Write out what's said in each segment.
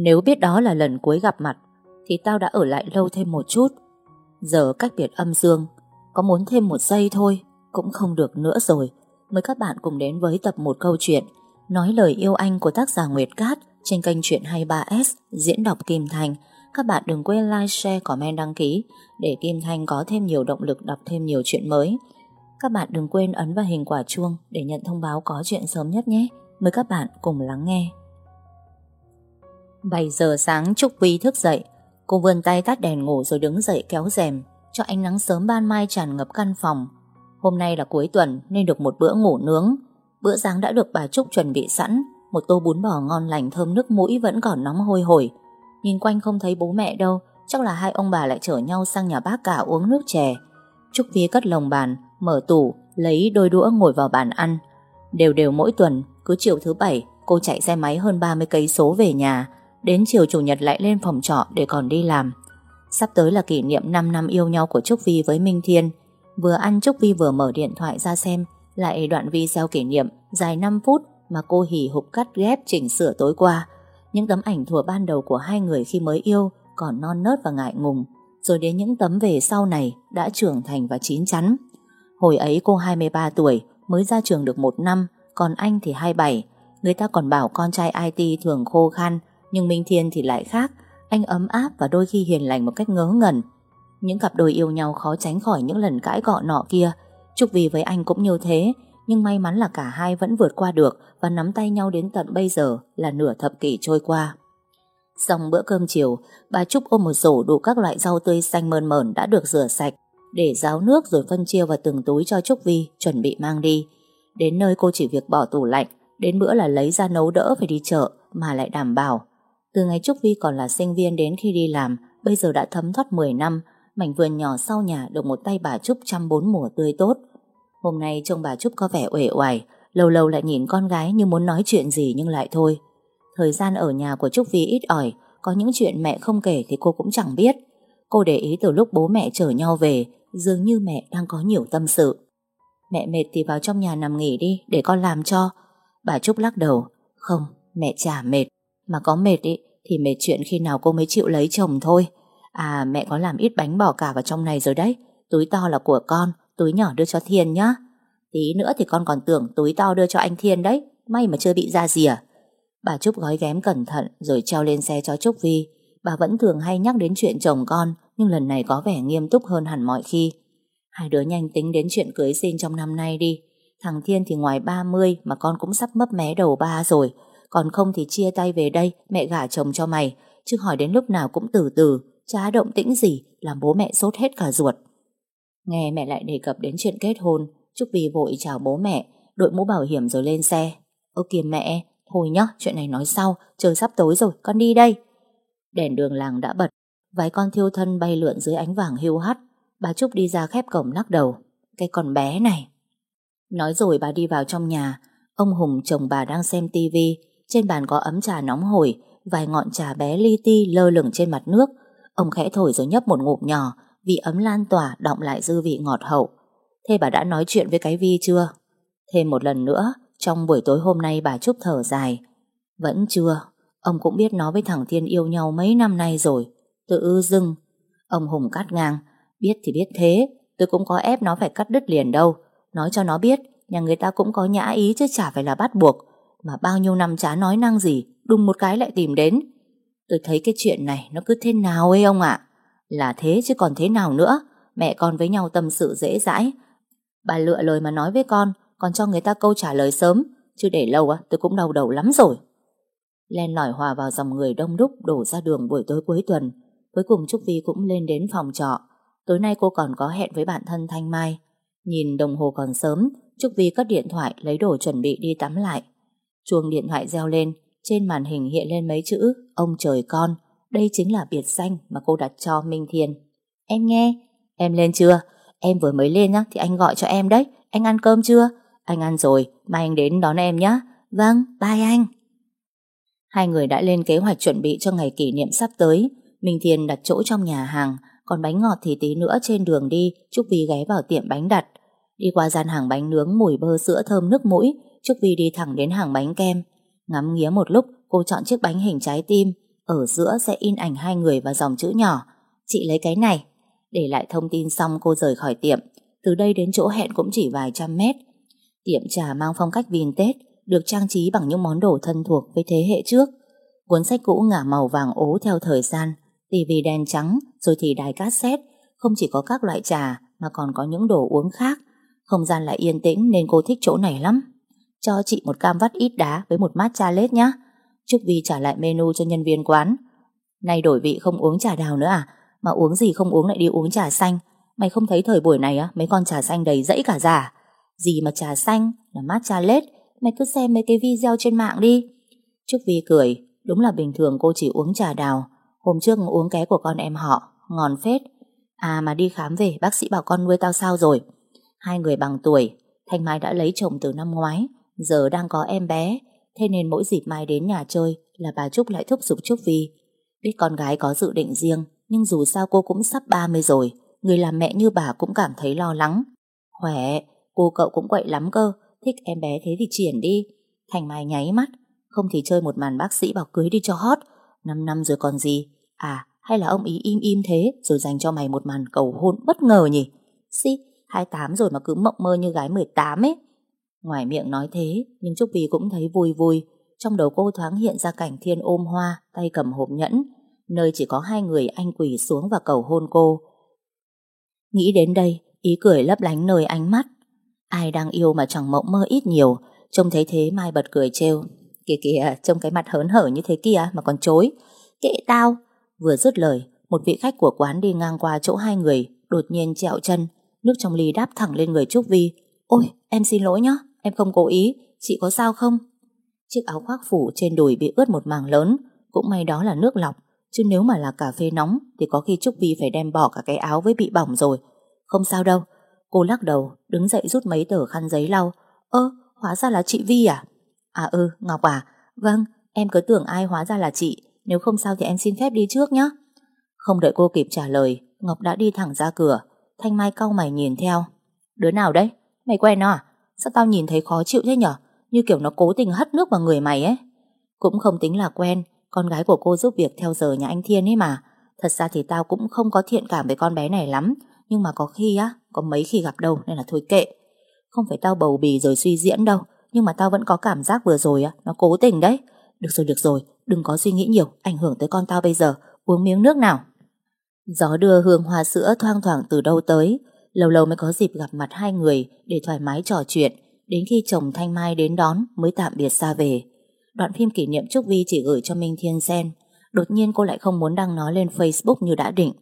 Nếu biết đó là lần cuối gặp mặt Thì tao đã ở lại lâu thêm một chút. Giờ cách biệt âm dương Có muốn thêm một giây thôi Cũng không được nữa rồi. Mời các bạn cùng đến với tập một câu chuyện Nói lời yêu anh của tác giả Nguyệt Cát Trên kênh Chuyện 23S Diễn đọc Kim Thành. Các bạn đừng quên like, share, comment, đăng ký Để Kim Thành có thêm nhiều động lực Đọc thêm nhiều chuyện mới. Các bạn đừng quên ấn vào hình quả chuông Để nhận thông báo có chuyện sớm nhất nhé. Mời các bạn cùng lắng nghe. 7 giờ sáng, Trúc Vi thức dậy. Cô vươn tay tắt đèn ngủ rồi đứng dậy kéo rèm, Cho ánh nắng sớm ban mai tràn ngập căn phòng. Hôm nay là cuối tuần, Nên được một bữa ngủ nướng. Bữa sáng đã được bà Trúc chuẩn bị sẵn. Một tô bún bò ngon lành, thơm nước mũi Vẫn còn nóng hôi hổi. Nhìn quanh không thấy bố mẹ đâu, Chắc là hai ông bà lại chở nhau sang nhà bác cả uống nước chè. Trúc Vi cất lồng bàn, Mở tủ, Lấy đôi đũa ngồi vào bàn ăn. Đều đều mỗi tuần, Cứ chiều thứ bảy, Cô chạy xe máy hơn 30 cây số về nhà. Đến chiều chủ nhật lại lên phòng trọ để còn đi làm. Sắp tới là kỷ niệm 5 năm yêu nhau của Trúc Vi với Minh Thiên. Vừa ăn Trúc Vi vừa mở điện thoại ra xem, Lại đoạn video kỷ niệm dài 5 phút Mà cô hỉ hục cắt ghép chỉnh sửa tối qua. Những tấm ảnh thuở ban đầu của hai người khi mới yêu Còn non nớt và ngại ngùng. Rồi đến những tấm về sau này Đã trưởng thành và chín chắn. Hồi ấy cô 23 tuổi, Mới ra trường được một năm, Còn anh thì 27 Người ta còn bảo con trai IT thường khô khan nhưng Minh Thiên thì lại khác. Anh ấm áp và đôi khi hiền lành một cách ngớ ngẩn. Những cặp đôi yêu nhau khó tránh khỏi những lần cãi gọ nọ kia. Trúc vì với anh cũng như thế, Nhưng may mắn là cả hai vẫn vượt qua được Và nắm tay nhau đến tận bây giờ Là nửa thập kỷ trôi qua. Xong bữa cơm chiều, Bà Trúc ôm một rổ đủ các loại rau tươi xanh mơn mởn đã được rửa sạch, Để ráo nước rồi phân chia vào từng túi cho Trúc Vi Chuẩn bị mang đi. Đến nơi cô chỉ việc bỏ tủ lạnh, Đến bữa là lấy ra nấu đỡ phải đi chợ Mà lại đảm bảo từ ngày Trúc Vi còn là sinh viên đến khi đi làm, bây giờ đã thấm thoát 10 năm, mảnh vườn nhỏ sau nhà được một tay bà Trúc chăm bốn mùa tươi tốt. Hôm nay trông bà Trúc có vẻ uể oải, lâu lâu lại nhìn con gái như muốn nói chuyện gì nhưng lại thôi. Thời gian ở nhà của Trúc Vi ít ỏi, có những chuyện mẹ không kể thì cô cũng chẳng biết. Cô để ý từ lúc bố mẹ chở nhau về, dường như mẹ đang có nhiều tâm sự. Mẹ mệt thì vào trong nhà nằm nghỉ đi, để con làm cho. Bà Trúc lắc đầu, không, mẹ chả mệt. Mà có mệt ý, thì mệt chuyện khi nào cô mới chịu lấy chồng thôi. À mẹ có làm ít bánh bỏ cả vào trong này rồi đấy. Túi to là của con, túi nhỏ đưa cho Thiên nhá. Tí nữa thì con còn tưởng túi to đưa cho anh Thiên đấy. May mà chưa bị ra gì à. Bà Trúc gói ghém cẩn thận rồi treo lên xe cho Trúc Vi. Bà vẫn thường hay nhắc đến chuyện chồng con, nhưng lần này có vẻ nghiêm túc hơn hẳn mọi khi. Hai đứa nhanh tính đến chuyện cưới xin trong năm nay đi. Thằng Thiên thì ngoài 30 mà con cũng sắp mấp mé đầu ba rồi. Còn không thì chia tay về đây, Mẹ gả chồng cho mày. Chứ hỏi đến lúc nào cũng từ từ, Chả động tĩnh gì, Làm bố mẹ sốt hết cả ruột. Nghe mẹ lại đề cập đến chuyện kết hôn, Trúc Vy vội chào bố mẹ. Đội mũ bảo hiểm rồi lên xe. Ơ kìa mẹ, Thôi nhá, chuyện này nói sau, Trời sắp tối rồi, con đi đây. Đèn đường làng đã bật, Vài con thiêu thân bay lượn dưới ánh vàng hiu hắt. Bà Trúc đi ra khép cổng lắc đầu. Cái con bé này. Nói rồi bà đi vào trong nhà. Ông Hùng chồng bà đang xem tivi trên bàn có ấm trà nóng hổi, Vài ngọn trà bé li ti lơ lửng trên mặt nước. Ông khẽ thổi rồi nhấp một ngụm nhỏ, Vị ấm lan tỏa động lại dư vị ngọt hậu. Thế bà đã nói chuyện với cái Vi chưa? Thêm một lần nữa, Trong buổi tối hôm nay bà Trúc thở dài. Vẫn chưa. Ông cũng biết nó với thằng Thiên yêu nhau mấy năm nay rồi. Tự dưng. Ông Hùng cắt ngang. Biết thì biết thế. Tôi cũng có ép nó phải cắt đứt liền đâu. Nói cho nó biết, Nhà người ta cũng có nhã ý chứ chả phải là bắt buộc mà bao nhiêu năm chả nói năng gì, Đùng một cái lại tìm đến. Tôi thấy cái chuyện này nó cứ thế nào ấy ông ạ? Là thế chứ còn thế nào nữa? Mẹ con với nhau tâm sự dễ dãi. Bà lựa lời mà nói với con, Còn cho người ta câu trả lời sớm. Chứ để lâu á, tôi cũng đau đầu lắm rồi. Len lỏi hòa vào dòng người đông đúc Đổ ra đường buổi tối cuối tuần. Cuối cùng Trúc Vi cũng lên đến phòng trọ. Tối nay cô còn có hẹn với bạn thân Thanh Mai. Nhìn đồng hồ còn sớm, Trúc Vi cất điện thoại lấy đồ chuẩn bị đi tắm lại. Chuông điện thoại reo lên, trên màn hình hiện lên mấy chữ Ông trời con. Đây chính là biệt danh mà cô đặt cho Minh Thiên. Em nghe, em lên chưa? Em vừa mới lên á, thì anh gọi cho em đấy. Anh ăn cơm chưa? Anh ăn rồi, mai anh đến đón em nhé. Vâng, bye anh. Hai người đã lên kế hoạch chuẩn bị cho ngày kỷ niệm sắp tới. Minh Thiên đặt chỗ trong nhà hàng, còn bánh ngọt thì tí nữa trên đường đi, Trúc Vi ghé vào tiệm bánh đặt. Đi qua gian hàng bánh nướng mùi bơ sữa thơm nước mũi, Trúc Vi đi thẳng đến hàng bánh kem. Ngắm nghía một lúc cô chọn chiếc bánh hình trái tim. Ở giữa sẽ in ảnh hai người và dòng chữ nhỏ. Chị lấy cái này. Để lại thông tin xong cô rời khỏi tiệm. Từ đây đến chỗ hẹn cũng chỉ vài trăm mét. Tiệm trà mang phong cách vintage Được trang trí bằng những món đồ thân thuộc với thế hệ trước. Cuốn sách cũ ngả màu vàng ố theo thời gian tivi đen trắng Rồi thì đài cassette. Không chỉ có các loại trà Mà còn có những đồ uống khác. Không gian lại yên tĩnh nên cô thích chỗ này lắm. Cho chị một cam vắt ít đá Với một matcha lết nhé Trúc Vi trả lại menu cho nhân viên quán. Nay đổi vị không uống trà đào nữa à? Mà uống gì không uống lại đi uống trà xanh. Mày không thấy thời buổi này á, Mấy con trà xanh đầy dẫy cả giả Gì mà trà xanh, là matcha lết Mày cứ xem mấy cái video trên mạng đi. Trúc Vi cười, Đúng là bình thường cô chỉ uống trà đào. Hôm trước uống ké của con em họ, Ngon phết. À mà đi khám về, bác sĩ bảo con nuôi tao sao rồi? Hai người bằng tuổi. Thanh Mai đã lấy chồng từ năm ngoái, Giờ đang có em bé. Thế nên mỗi dịp Mai đến nhà chơi Là bà Trúc lại thúc giục Trúc Vi. Biết con gái có dự định riêng, Nhưng dù sao cô cũng sắp 30 rồi. Người làm mẹ như bà cũng cảm thấy lo lắng. Khỏe, Cô cậu cũng quậy lắm cơ. Thích em bé thế thì triển đi. Thành Mai nháy mắt. Không thì chơi một màn bác sĩ bảo cưới đi cho hot. Năm năm rồi còn gì? À hay là ông ý im im thế, Rồi dành cho mày một màn cầu hôn bất ngờ nhỉ? Xí 28 rồi mà cứ mộng mơ như gái 18 ấy. Ngoài miệng nói thế, Nhưng Trúc Vi cũng thấy vui vui. Trong đầu cô thoáng hiện ra cảnh thiên ôm hoa, Tay cầm hộp nhẫn. Nơi chỉ có hai người anh quỳ xuống và cầu hôn cô. Nghĩ đến đây, Ý cười lấp lánh nơi ánh mắt. Ai đang yêu mà chẳng mộng mơ ít nhiều. Trông thấy thế, Mai bật cười trêu. Kìa kìa, trông cái mặt hớn hở như thế kia Mà còn chối. Kệ tao! Vừa dứt lời, Một vị khách của quán đi ngang qua chỗ hai người, Đột nhiên trẹo chân. Nước trong ly đáp thẳng lên người Trúc Vi. Ôi, em xin lỗi nhá, Em không cố ý. Chị có sao không? Chiếc áo khoác phủ trên đùi bị ướt một màng lớn. Cũng may đó là nước lọc, Chứ nếu mà là cà phê nóng Thì có khi Trúc Vi phải đem bỏ cả cái áo với bị bỏng rồi. Không sao đâu. Cô lắc đầu, đứng dậy rút mấy tờ khăn giấy lau. Ơ, hóa ra là chị Vi à? À ừ Ngọc à. Vâng em cứ tưởng ai hóa ra là chị. Nếu không sao thì em xin phép đi trước nhé Không đợi cô kịp trả lời, Ngọc đã đi thẳng ra cửa. Thanh Mai cau mày nhìn theo. Đứa nào đấy? Mày quen nó à? Sao tao nhìn thấy khó chịu thế nhở? Như kiểu nó cố tình hất nước vào người mày ấy. Cũng không tính là quen, Con gái của cô giúp việc theo giờ nhà anh Thiên ấy mà. Thật ra thì tao cũng không có thiện cảm với con bé này lắm. Nhưng mà có khi á, Có mấy khi gặp đâu, nên là thôi kệ. Không phải tao bầu bì rồi suy diễn đâu, Nhưng mà tao vẫn có cảm giác vừa rồi á, Nó cố tình đấy. Được rồi được rồi, Đừng có suy nghĩ nhiều, Ảnh hưởng tới con tao bây giờ. Uống miếng nước nào. Gió đưa hương hoa sữa thoang thoảng từ đâu tới Lâu lâu mới có dịp gặp mặt hai người Để thoải mái trò chuyện Đến khi chồng Thanh Mai đến đón Mới tạm biệt xa về. Đoạn phim kỷ niệm Trúc Vi chỉ gửi cho Minh Thiên Sen, Đột nhiên cô lại không muốn đăng nó lên Facebook như đã định.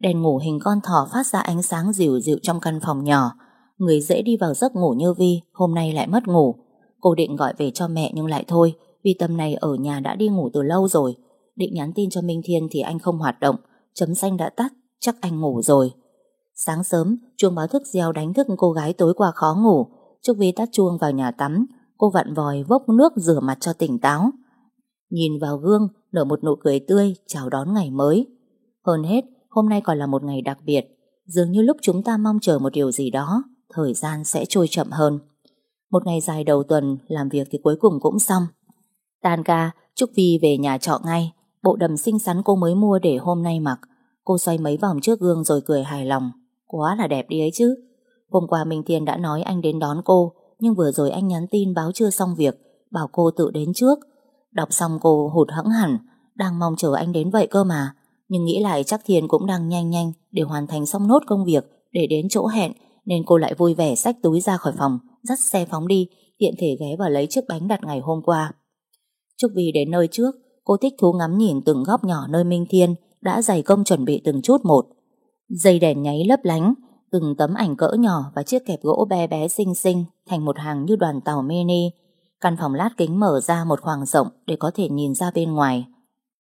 Đèn ngủ hình con thỏ phát ra ánh sáng dịu dịu trong căn phòng nhỏ. Người dễ đi vào giấc ngủ như Vi Hôm nay lại mất ngủ. Cô định gọi về cho mẹ nhưng lại thôi Vì tâm này ở nhà đã đi ngủ từ lâu rồi. Định nhắn tin cho Minh Thiên thì anh không hoạt động. Chấm xanh đã tắt, Chắc anh ngủ rồi. Sáng sớm, chuông báo thức reo đánh thức cô gái tối qua khó ngủ. Trúc Vi tắt chuông vào nhà tắm, Cô vặn vòi vốc nước rửa mặt cho tỉnh táo. Nhìn vào gương, Nở một nụ cười tươi, Chào đón ngày mới. Hơn hết, hôm nay còn là một ngày đặc biệt. Dường như lúc chúng ta mong chờ một điều gì đó, Thời gian sẽ trôi chậm hơn. Một ngày dài đầu tuần, Làm việc thì cuối cùng cũng xong. Tan ca, Trúc Vi về nhà trọ ngay. Bộ đầm xinh xắn cô mới mua để hôm nay mặc. Cô xoay mấy vòng trước gương rồi cười hài lòng. Quá là đẹp đi ấy chứ. Hôm qua Minh Thiên đã nói anh đến đón cô, Nhưng vừa rồi anh nhắn tin báo chưa xong việc, Bảo cô tự đến trước. Đọc xong cô hụt hẫng hẳn, Đang mong chờ anh đến vậy cơ mà. Nhưng nghĩ lại chắc Thiên cũng đang nhanh nhanh Để hoàn thành xong nốt công việc, Để đến chỗ hẹn, Nên cô lại vui vẻ xách túi ra khỏi phòng, Dắt xe phóng đi, Tiện thể ghé vào lấy chiếc bánh đặt ngày hôm qua. Trúc Vi đến nơi trước. Cô thích thú ngắm nhìn từng góc nhỏ nơi Minh Thiên Đã dày công chuẩn bị từng chút một. Dây đèn nháy lấp lánh Từng tấm ảnh cỡ nhỏ và chiếc kẹp gỗ bé bé xinh xinh Thành một hàng như đoàn tàu mini. Căn phòng lát kính mở ra một khoảng rộng Để có thể nhìn ra bên ngoài.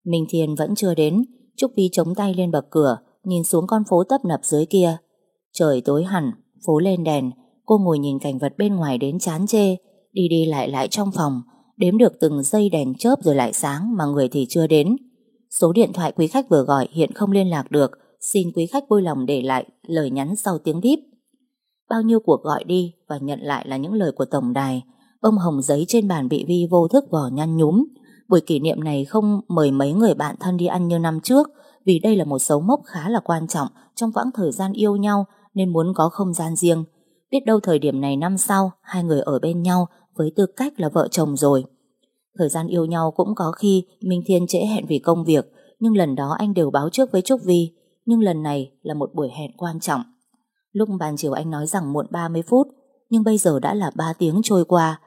Minh Thiên vẫn chưa đến Trúc Vi chống tay lên bậc cửa Nhìn xuống con phố tấp nập dưới kia. Trời tối hẳn, phố lên đèn Cô ngồi nhìn cảnh vật bên ngoài đến chán chê Đi đi lại lại trong phòng Đếm được từng giây đèn chớp rồi lại sáng Mà người thì chưa đến. Số điện thoại quý khách vừa gọi hiện không liên lạc được. Xin quý khách vui lòng để lại Lời nhắn sau tiếng bíp. Bao nhiêu cuộc gọi đi Và nhận lại là những lời của tổng đài. Bông hồng giấy trên bàn bị Vi vô thức vỏ nhăn nhúm. Buổi kỷ niệm này không mời mấy người bạn thân đi ăn như năm trước, vì đây là một dấu mốc khá là quan trọng trong quãng thời gian yêu nhau nên muốn có không gian riêng. Biết đâu thời điểm này năm sau, hai người ở bên nhau với tư cách là vợ chồng rồi. Thời gian yêu nhau cũng có khi Minh Thiên trễ hẹn vì công việc nhưng lần đó anh đều báo trước với Trúc Vi nhưng lần này là một buổi hẹn quan trọng. Lúc bàn chiều anh nói rằng muộn 30 phút nhưng bây giờ đã là 3 tiếng trôi qua.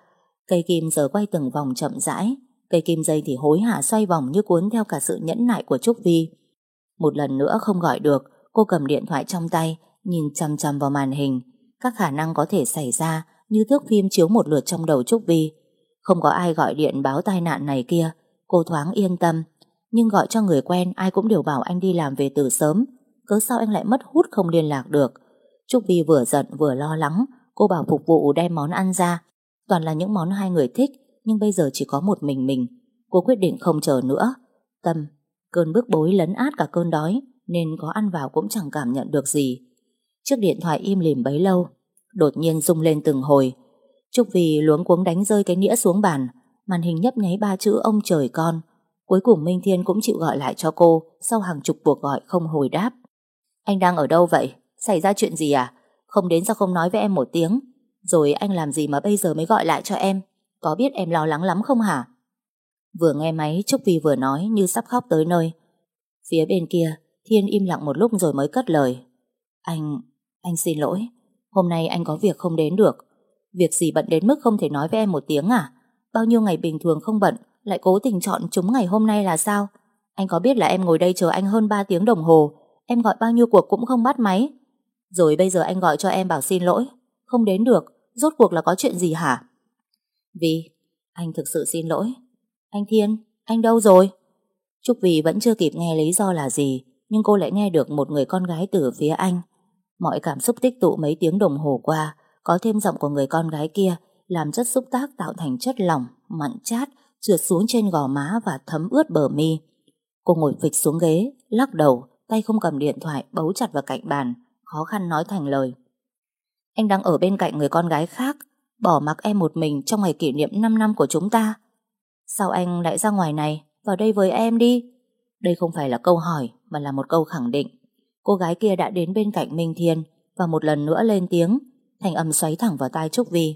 Cây kim giờ quay từng vòng chậm rãi Cây kim dây thì hối hả xoay vòng như cuốn theo cả sự nhẫn nại của Trúc Vi. Một lần nữa không gọi được, cô cầm điện thoại trong tay, nhìn chằm chằm vào màn hình. Các khả năng có thể xảy ra như thước phim chiếu một lượt trong đầu Trúc Vi. Không có ai gọi điện báo tai nạn này kia, cô thoáng yên tâm. Nhưng gọi cho người quen ai cũng đều bảo anh đi làm về từ sớm. Cớ sao anh lại mất hút không liên lạc được. Trúc Vi vừa giận vừa lo lắng, cô bảo phục vụ đem món ăn ra. Toàn là những món hai người thích, nhưng bây giờ chỉ có một mình mình. Cô quyết định không chờ nữa. Tâm, cơn bức bối lấn át cả cơn đói, nên có ăn vào cũng chẳng cảm nhận được gì. Chiếc điện thoại im lìm bấy lâu, đột nhiên rung lên từng hồi. Trúc Vì luống cuống đánh rơi cái nĩa xuống bàn, màn hình nhấp nháy ba chữ ông trời con. Cuối cùng Minh Thiên cũng chịu gọi lại cho cô sau hàng chục cuộc gọi không hồi đáp. Anh đang ở đâu vậy? Xảy ra chuyện gì à? Không đến sao không nói với em một tiếng? Rồi anh làm gì mà bây giờ mới gọi lại cho em? Có biết em lo lắng lắm không hả? Vừa nghe máy Trúc Vi vừa nói như sắp khóc tới nơi. Phía bên kia, Thiên im lặng một lúc rồi mới cất lời. Anh, anh xin lỗi. Hôm nay anh có việc không đến được. Việc gì bận đến mức không thể nói với em một tiếng à? Bao nhiêu ngày bình thường không bận, lại cố tình chọn chúng ngày hôm nay là sao? Anh có biết là em ngồi đây chờ anh hơn 3 tiếng đồng hồ, em gọi bao nhiêu cuộc cũng không bắt máy. Rồi bây giờ anh gọi cho em bảo xin lỗi. Không đến được, rốt cuộc là có chuyện gì hả? Vì, anh thực sự xin lỗi. Anh Thiên, anh đâu rồi? Trúc Vì vẫn chưa kịp nghe lý do là gì, nhưng cô lại nghe được một người con gái từ phía anh. Mọi cảm xúc tích tụ mấy tiếng đồng hồ qua, có thêm giọng của người con gái kia, làm chất xúc tác tạo thành chất lỏng, mặn chát, trượt xuống trên gò má và thấm ướt bờ mi. Cô ngồi phịch xuống ghế, lắc đầu, tay không cầm điện thoại, bấu chặt vào cạnh bàn, khó khăn nói thành lời. Anh đang ở bên cạnh người con gái khác, Bỏ mặc em một mình trong ngày kỷ niệm 5 năm của chúng ta Sao anh lại ra ngoài này Vào đây với em đi Đây không phải là câu hỏi Mà là một câu khẳng định Cô gái kia đã đến bên cạnh Minh Thiên Và một lần nữa lên tiếng Thành âm xoáy thẳng vào tai Trúc Vi.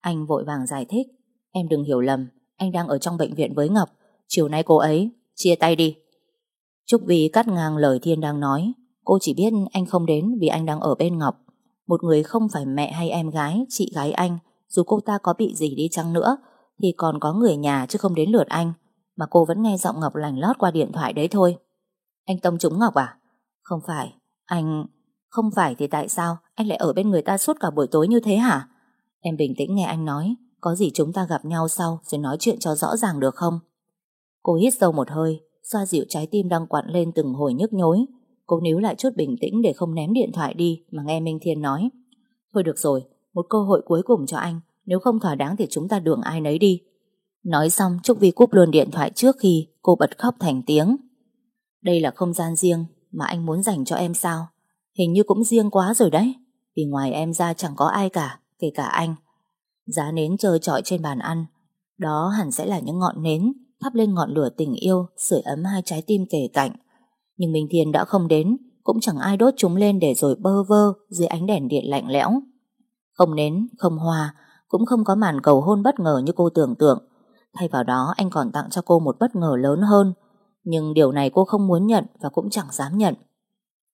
Anh vội vàng giải thích, Em đừng hiểu lầm, Anh đang ở trong bệnh viện với Ngọc, Chiều nay cô ấy, Chia tay đi. Trúc Vi cắt ngang lời Thiên đang nói, Cô chỉ biết anh không đến vì anh đang ở bên Ngọc. Một người không phải mẹ hay em gái, Chị gái anh, dù cô ta có bị gì đi chăng nữa, Thì còn có người nhà chứ không đến lượt anh, Mà cô vẫn nghe giọng Ngọc lành lót qua điện thoại đấy thôi. Anh tông trúng Ngọc à? Không phải Anh... Không phải thì tại sao Anh lại ở bên người ta suốt cả buổi tối như thế hả? Em bình tĩnh nghe anh nói Có gì chúng ta gặp nhau sau Rồi nói chuyện cho rõ ràng được không? Cô hít sâu một hơi Xoa dịu trái tim đang quặn lên từng hồi nhức nhối. Cô níu lại chút bình tĩnh để không ném điện thoại đi Mà nghe Minh Thiên nói. Thôi được rồi, một cơ hội cuối cùng cho anh Nếu không thỏa đáng thì chúng ta đường ai nấy đi. Nói xong Trúc Vi cúp luôn điện thoại trước khi Cô bật khóc thành tiếng. Đây là không gian riêng mà anh muốn dành cho em sao? Hình như cũng riêng quá rồi đấy. Vì ngoài em ra chẳng có ai cả Kể cả anh. Giá nến trơ trọi trên bàn ăn. Đó hẳn sẽ là những ngọn nến Thắp lên ngọn lửa tình yêu Sưởi ấm hai trái tim kề cạnh. Nhưng Minh Thiên đã không đến Cũng chẳng ai đốt chúng lên để rồi bơ vơ Dưới ánh đèn điện lạnh lẽo. Không nến, không hoa, cũng không có màn cầu hôn bất ngờ như cô tưởng tượng. Thay vào đó anh còn tặng cho cô một bất ngờ lớn hơn. Nhưng điều này cô không muốn nhận và cũng chẳng dám nhận.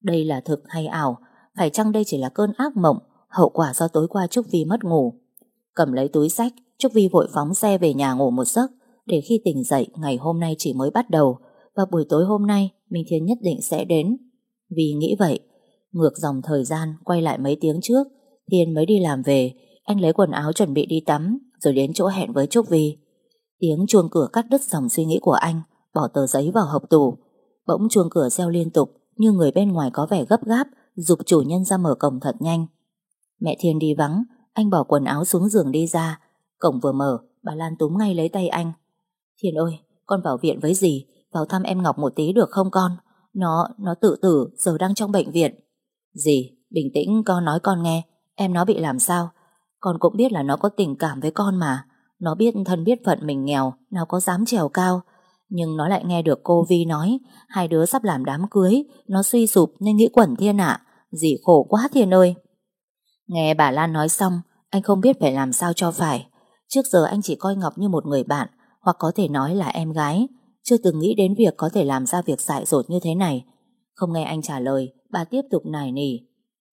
Đây là thực hay ảo? Phải chăng đây chỉ là cơn ác mộng, hậu quả do tối qua Trúc Vi mất ngủ? Cầm lấy túi sách, Trúc Vi vội phóng xe về nhà ngủ một giấc, để khi tỉnh dậy ngày hôm nay chỉ mới bắt đầu, và buổi tối hôm nay Minh Thiên nhất định sẽ đến. Vì nghĩ vậy, ngược dòng thời gian quay lại mấy tiếng trước, Thiên mới đi làm về, anh lấy quần áo chuẩn bị đi tắm, rồi đến chỗ hẹn với Trúc Vi. Tiếng chuông cửa cắt đứt dòng suy nghĩ của anh, bỏ tờ giấy vào hộp tủ. Bỗng chuông cửa reo liên tục, như người bên ngoài có vẻ gấp gáp, dục chủ nhân ra mở cổng thật nhanh. Mẹ Thiên đi vắng, anh bỏ quần áo xuống giường đi ra. Cổng vừa mở, bà Lan túm ngay lấy tay anh. Thiên ơi, con vào viện với gì? Vào thăm em Ngọc một tí được không con? Nó, nó tự tử, giờ đang trong bệnh viện. Gì? Bình tĩnh, con nói con nghe. Em nó bị làm sao Con cũng biết là nó có tình cảm với con mà Nó biết thân biết phận mình nghèo Nào có dám trèo cao nhưng nó lại nghe được cô Vi nói Hai đứa sắp làm đám cưới Nó suy sụp nên nghĩ quẩn thiên ạ. Dì khổ quá thiên ơi. Nghe bà Lan nói xong Anh không biết phải làm sao cho phải. Trước giờ anh chỉ coi Ngọc như một người bạn Hoặc có thể nói là em gái. Chưa từng nghĩ đến việc có thể làm ra việc dại dột như thế này. Không nghe anh trả lời Bà tiếp tục nài nỉ.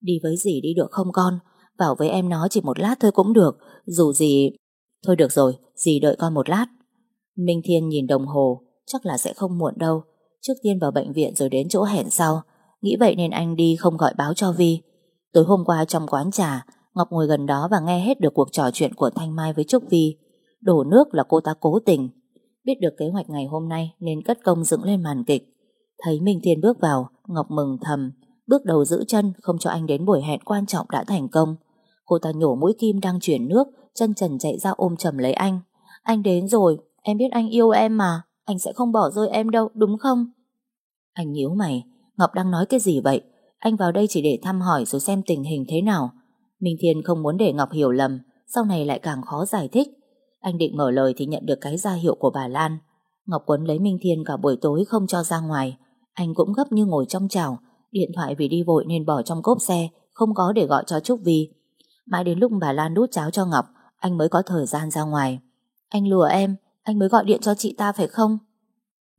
Đi với dì đi được không con? Vào với em nó chỉ một lát thôi cũng được. Dù gì Thôi được rồi, dì đợi con một lát. Minh Thiên nhìn đồng hồ Chắc là sẽ không muộn đâu. Trước tiên vào bệnh viện rồi đến chỗ hẹn sau. Nghĩ vậy nên anh đi không gọi báo cho Vi. Tối hôm qua trong quán trà, Ngọc ngồi gần đó và nghe hết được cuộc trò chuyện của Thanh Mai với Trúc Vi. Đổ nước là cô ta cố tình. Biết được kế hoạch ngày hôm nay Nên cất công dựng lên màn kịch. Thấy Minh Thiên bước vào, Ngọc mừng thầm. Bước đầu giữ chân, không cho anh đến buổi hẹn quan trọng đã thành công. Cô ta nhổ mũi kim đang chuyển nước, Chân trần chạy ra ôm chầm lấy anh. Anh đến rồi, Em biết anh yêu em mà. Anh sẽ không bỏ rơi em đâu, đúng không? Anh nhíu mày. Ngọc đang nói cái gì vậy? Anh vào đây chỉ để thăm hỏi rồi xem tình hình thế nào. Minh Thiên không muốn để Ngọc hiểu lầm, Sau này lại càng khó giải thích. Anh định mở lời thì nhận được cái ra hiệu của bà Lan. Ngọc quấn lấy Minh Thiên cả buổi tối không cho ra ngoài. Anh cũng gấp như ngồi trong chảo, Điện thoại vì đi vội nên bỏ trong cốp xe, Không có để gọi cho Trúc Vi. Mãi đến lúc bà Lan đút cháo cho Ngọc, Anh mới có thời gian ra ngoài. Anh lừa em anh mới gọi điện cho chị ta phải không?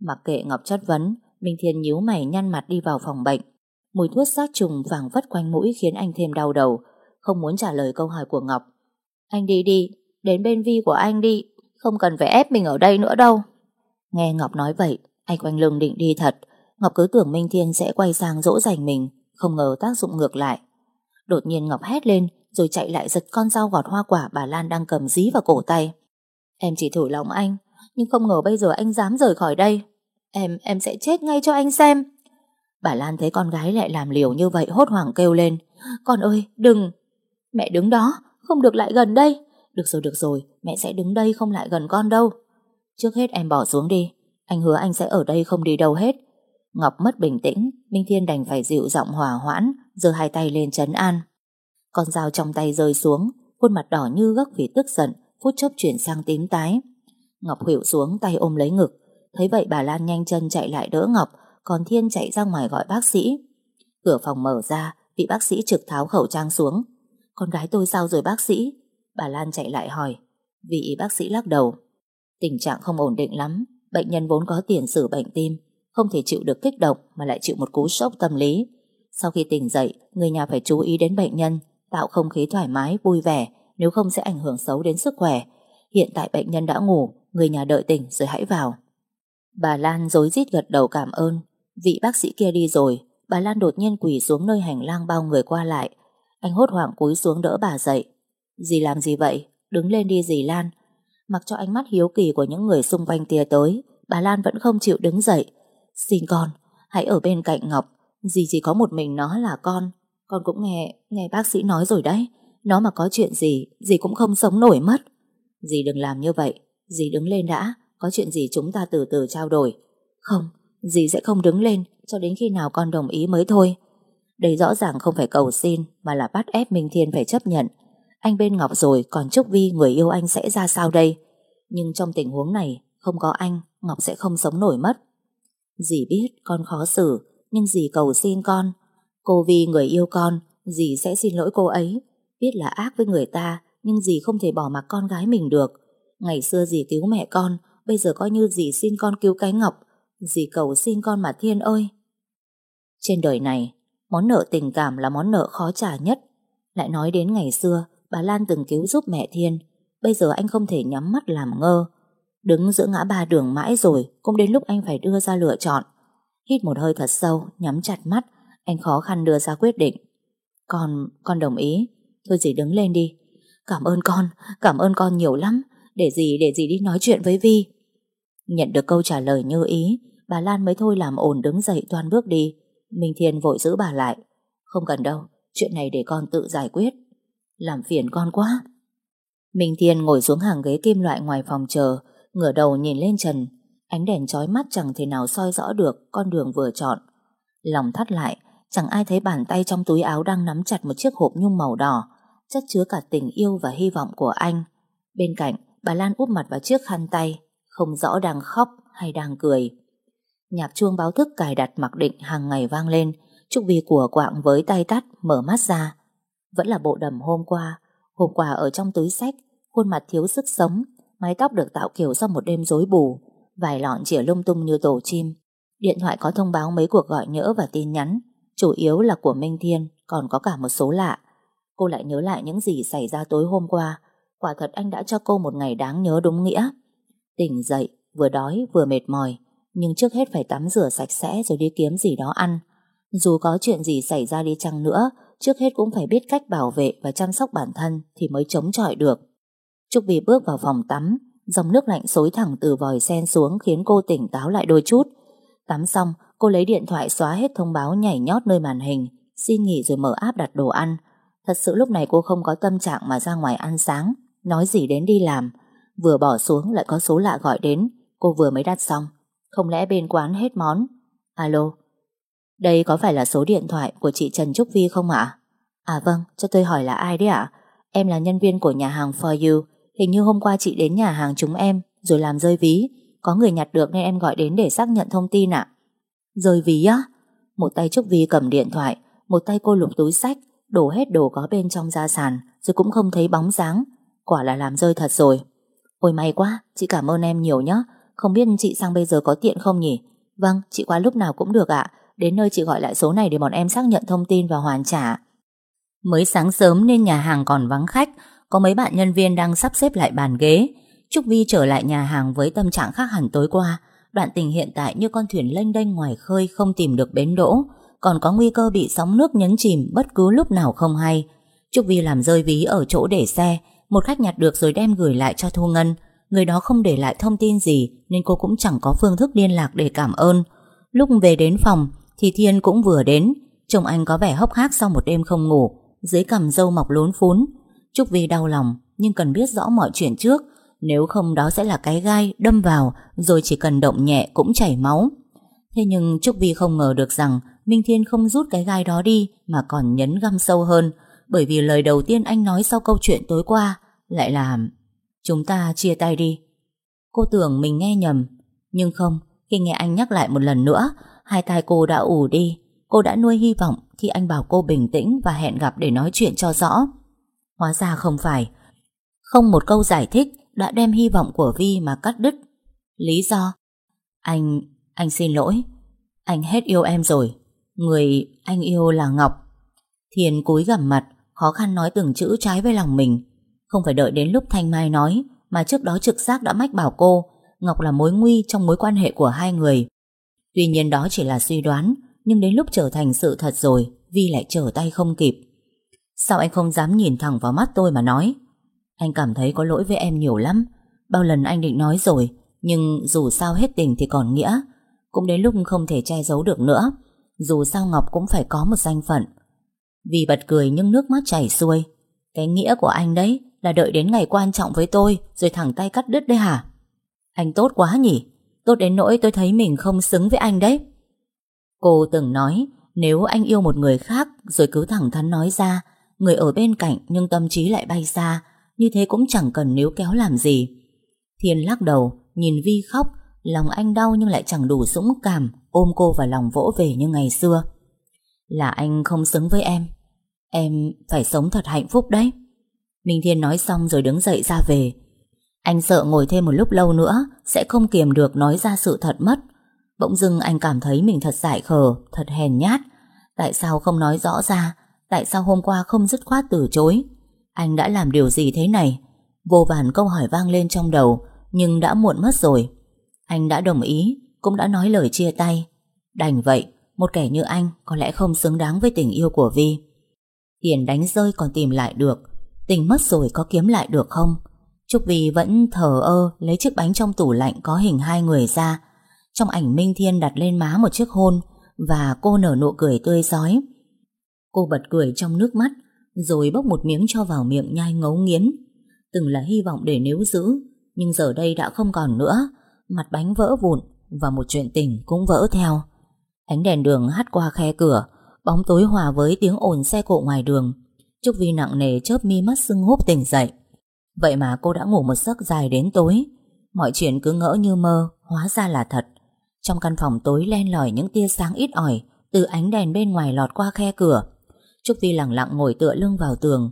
Mặc kệ Ngọc chất vấn Minh Thiên nhíu mày nhăn mặt đi vào phòng bệnh. Mùi thuốc sát trùng vàng vất quanh mũi Khiến anh thêm đau đầu Không muốn trả lời câu hỏi của Ngọc. Anh đi đi, đến bên Vi của anh đi Không cần phải ép mình ở đây nữa đâu. Nghe Ngọc nói vậy Anh quanh lưng định đi thật. Ngọc cứ tưởng Minh Thiên sẽ quay sang dỗ dành mình Không ngờ tác dụng ngược lại. Đột nhiên Ngọc hét lên Rồi chạy lại giật con dao gọt hoa quả bà Lan đang cầm dí vào cổ tay. Em chỉ thổi lòng anh Nhưng không ngờ bây giờ anh dám rời khỏi đây. Em, em sẽ chết ngay cho anh xem. Bà Lan thấy con gái lại làm liều như vậy Hốt hoảng kêu lên. Con ơi đừng! Mẹ đứng đó không được lại gần đây. Được rồi được rồi mẹ sẽ đứng đây không lại gần con đâu. Trước hết em bỏ xuống đi Anh hứa anh sẽ ở đây không đi đâu hết. Ngọc mất bình tĩnh Minh Thiên đành phải dịu giọng hòa hoãn giơ hai tay lên chấn an. Con dao trong tay rơi xuống Khuôn mặt đỏ như gấc vì tức giận Phút chốc chuyển sang tím tái. Ngọc Hiểu xuống tay ôm lấy ngực. Thấy vậy bà Lan nhanh chân chạy lại đỡ Ngọc Còn Thiên chạy ra ngoài gọi bác sĩ. Cửa phòng mở ra Vị bác sĩ trực tháo khẩu trang xuống. Con gái tôi sao rồi bác sĩ? Bà Lan chạy lại hỏi. Vị bác sĩ lắc đầu. Tình trạng không ổn định lắm Bệnh nhân vốn có tiền sử bệnh tim không thể chịu được kích động mà lại chịu một cú sốc tâm lý. Sau khi tỉnh dậy, người nhà phải chú ý đến bệnh nhân, tạo không khí thoải mái, vui vẻ, nếu không sẽ ảnh hưởng xấu đến sức khỏe. Hiện tại bệnh nhân đã ngủ, người nhà đợi tỉnh rồi hãy vào. Bà Lan dối rít gật đầu cảm ơn. Vị bác sĩ kia đi rồi, bà Lan đột nhiên quỳ xuống nơi hành lang bao người qua lại. Anh hốt hoảng cúi xuống đỡ bà dậy. Dì làm gì vậy? Đứng lên đi dì Lan. Mặc cho ánh mắt hiếu kỳ của những người xung quanh tia tới, bà Lan vẫn không chịu đứng dậy. Xin con, hãy ở bên cạnh Ngọc. Dì chỉ có một mình nó là con. Con cũng nghe, nghe bác sĩ nói rồi đấy. Nó mà có chuyện gì, dì cũng không sống nổi mất. Dì đừng làm như vậy. Dì đứng lên đã. Có chuyện gì chúng ta từ từ trao đổi. Không, dì sẽ không đứng lên cho đến khi nào con đồng ý mới thôi. Đây rõ ràng không phải cầu xin mà là bắt ép Minh Thiên phải chấp nhận. Anh bên Ngọc rồi còn Trúc Vi người yêu anh sẽ ra sao đây? Nhưng trong tình huống này không có anh Ngọc sẽ không sống nổi mất. Dì biết con khó xử Nhưng dì cầu xin con Cô Vi người yêu con Dì sẽ xin lỗi cô ấy Biết là ác với người ta Nhưng dì không thể bỏ mặc con gái mình được. Ngày xưa dì cứu mẹ con Bây giờ coi như dì xin con cứu cái ngọc. Dì cầu xin con mà thiên ơi. Trên đời này Món nợ tình cảm là món nợ khó trả nhất. Lại nói đến ngày xưa Bà Lan từng cứu giúp mẹ Thiên. Bây giờ anh không thể nhắm mắt làm ngơ. Đứng giữa ngã ba đường mãi rồi Cũng đến lúc anh phải đưa ra lựa chọn. Hít một hơi thật sâu Nhắm chặt mắt Anh khó khăn đưa ra quyết định. Con, con đồng ý. Thôi dì đứng lên đi. Cảm ơn con, cảm ơn con nhiều lắm. Để gì, để gì đi nói chuyện với Vi. Nhận được câu trả lời như ý Bà Lan mới thôi làm ổn đứng dậy toan bước đi. Minh Thiên vội giữ bà lại. Không cần đâu, chuyện này để con tự giải quyết. Làm phiền con quá. Minh Thiên ngồi xuống hàng ghế kim loại ngoài phòng chờ ngửa đầu nhìn lên trần, ánh đèn chói mắt chẳng thể nào soi rõ được con đường vừa chọn. Lòng thắt lại, chẳng ai thấy bàn tay trong túi áo đang nắm chặt một chiếc hộp nhung màu đỏ, chất chứa cả tình yêu và hy vọng của anh. Bên cạnh, bà Lan úp mặt vào chiếc khăn tay, không rõ đang khóc hay đang cười. Nhạc chuông báo thức cài đặt mặc định hàng ngày vang lên, Trúc Vi của quạng với tay tắt mở mắt ra. Vẫn là bộ đầm hôm qua, hộp quà ở trong túi sách, khuôn mặt thiếu sức sống, mái tóc được tạo kiểu sau một đêm rối bù, vài lọn chỉa lung tung như tổ chim. Điện thoại có thông báo mấy cuộc gọi nhỡ và tin nhắn, chủ yếu là của Minh Thiên, còn có cả một số lạ. Cô lại nhớ lại những gì xảy ra tối hôm qua, quả thật anh đã cho cô một ngày đáng nhớ đúng nghĩa. Tỉnh dậy, vừa đói vừa mệt mỏi, nhưng trước hết phải tắm rửa sạch sẽ rồi đi kiếm gì đó ăn. Dù có chuyện gì xảy ra đi chăng nữa, trước hết cũng phải biết cách bảo vệ và chăm sóc bản thân thì mới chống chọi được. Trúc Vy bước vào phòng tắm, dòng nước lạnh xối thẳng từ vòi sen xuống khiến cô tỉnh táo lại đôi chút. Tắm xong, cô lấy điện thoại xóa hết thông báo nhảy nhót nơi màn hình, xin nghỉ rồi mở app đặt đồ ăn. Thật sự lúc này cô không có tâm trạng mà ra ngoài ăn sáng, nói gì đến đi làm. Vừa bỏ xuống lại có số lạ gọi đến, cô vừa mới đặt xong. Không lẽ bên quán hết món? Alo, đây có phải là số điện thoại của chị Trần Trúc Vi không ạ? À? vâng, cho tôi hỏi là ai đấy ạ? Em là nhân viên của nhà hàng For You. Hình như hôm qua chị đến nhà hàng chúng em rồi làm rơi ví. Có người nhặt được nên em gọi đến để xác nhận thông tin ạ. Rơi ví á? Một tay Trúc Vi cầm điện thoại, một tay cô lục túi sách, đổ hết đồ có bên trong ra sàn, rồi cũng không thấy bóng dáng. Quả là làm rơi thật rồi. Ôi may quá, chị cảm ơn em nhiều nhé. Không biết chị sang bây giờ có tiện không nhỉ? Vâng, chị qua lúc nào cũng được ạ. Đến nơi chị gọi lại số này để bọn em xác nhận thông tin và hoàn trả. Mới sáng sớm nên nhà hàng còn vắng khách, có mấy bạn nhân viên đang sắp xếp lại bàn ghế. Trúc Vi trở lại nhà hàng với tâm trạng khác hẳn tối qua. Đoạn tình hiện tại như con thuyền lênh đênh ngoài khơi không tìm được bến đỗ, còn có nguy cơ bị sóng nước nhấn chìm bất cứ lúc nào không hay. Trúc Vi làm rơi ví ở chỗ để xe, một khách nhặt được rồi đem gửi lại cho Thu Ngân. Người đó không để lại thông tin gì nên cô cũng chẳng có phương thức liên lạc để cảm ơn. Lúc về đến phòng thì Thiên cũng vừa đến. Chồng anh có vẻ hốc hác sau một đêm không ngủ, dưới cằm râu mọc lún phún. Trúc Vi đau lòng nhưng cần biết rõ mọi chuyện trước nếu không đó sẽ là cái gai đâm vào rồi chỉ cần động nhẹ cũng chảy máu. Thế nhưng Trúc Vi không ngờ được rằng Minh Thiên không rút cái gai đó đi mà còn nhấn găm sâu hơn bởi vì lời đầu tiên anh nói sau câu chuyện tối qua lại là Chúng ta chia tay đi. Cô tưởng mình nghe nhầm, nhưng không, khi nghe anh nhắc lại một lần nữa, hai tai cô đã ủ đi. Cô đã nuôi hy vọng khi anh bảo cô bình tĩnh và hẹn gặp để nói chuyện cho rõ. Hóa ra không phải. Không một câu giải thích đã đem hy vọng của Vi mà cắt đứt. Lý do? Anh, anh xin lỗi. Anh hết yêu em rồi. Người anh yêu là Ngọc. Thiền cúi gằm mặt, khó khăn nói từng chữ trái với lòng mình. Không phải đợi đến lúc Thanh Mai nói Mà trước đó trực giác đã mách bảo cô Ngọc là mối nguy trong mối quan hệ của hai người. Tuy nhiên đó chỉ là suy đoán Nhưng đến lúc trở thành sự thật rồi Vi lại trở tay không kịp. Sao anh không dám nhìn thẳng vào mắt tôi mà nói? Anh cảm thấy có lỗi với em nhiều lắm. Bao lần anh định nói rồi Nhưng dù sao hết tình thì còn nghĩa. Cũng đến lúc không thể che giấu được nữa dù sao Ngọc cũng phải có một danh phận. Vì bật cười nhưng nước mắt chảy xuôi. Cái nghĩa của anh đấy là đợi đến ngày quan trọng với tôi Rồi thẳng tay cắt đứt đấy hả? Anh tốt quá nhỉ. Tốt đến nỗi tôi thấy mình không xứng với anh đấy. Cô từng nói, Nếu anh yêu một người khác Rồi cứ thẳng thắn nói ra, Người ở bên cạnh nhưng tâm trí lại bay xa, Như thế cũng chẳng cần níu kéo làm gì. Thiên lắc đầu, Nhìn Vi khóc, Lòng anh đau nhưng lại chẳng đủ dũng cảm. Ôm cô vào lòng vỗ về như ngày xưa. Là anh không xứng với em. Em phải sống thật hạnh phúc đấy. Minh Thiên nói xong rồi đứng dậy ra về. Anh sợ ngồi thêm một lúc lâu nữa Sẽ không kiềm được nói ra sự thật mất. Bỗng dưng anh cảm thấy mình thật dại khờ, Thật hèn nhát. Tại sao không nói rõ ra? Tại sao hôm qua không dứt khoát từ chối? Anh đã làm điều gì thế này? Vô vàn câu hỏi vang lên trong đầu, Nhưng đã muộn mất rồi. Anh đã đồng ý cũng đã nói lời chia tay. Đành vậy, Một kẻ như anh có lẽ không xứng đáng với tình yêu của Vi. Tiền đánh rơi còn tìm lại được. Tình mất rồi có kiếm lại được không? Trúc Vi vẫn thờ ơ, Lấy chiếc bánh trong tủ lạnh có hình hai người ra. Trong ảnh Minh Thiên đặt lên má một chiếc hôn Và cô nở nụ cười tươi giói Cô bật cười trong nước mắt, Rồi bốc một miếng cho vào miệng nhai ngấu nghiến. Từng là hy vọng để níu giữ, Nhưng giờ đây đã không còn nữa. Mặt bánh vỡ vụn và một chuyện tình cũng vỡ theo. Ánh đèn đường hắt qua khe cửa, Bóng tối hòa với tiếng ồn xe cộ ngoài đường. Trúc Vi nặng nề chớp mi mắt sưng húp tỉnh dậy. Vậy mà cô đã ngủ một giấc dài đến tối. Mọi chuyện cứ ngỡ như mơ, Hóa ra là thật. Trong căn phòng tối len lỏi những tia sáng ít ỏi Từ ánh đèn bên ngoài lọt qua khe cửa, Trúc Vi lặng lặng ngồi tựa lưng vào tường.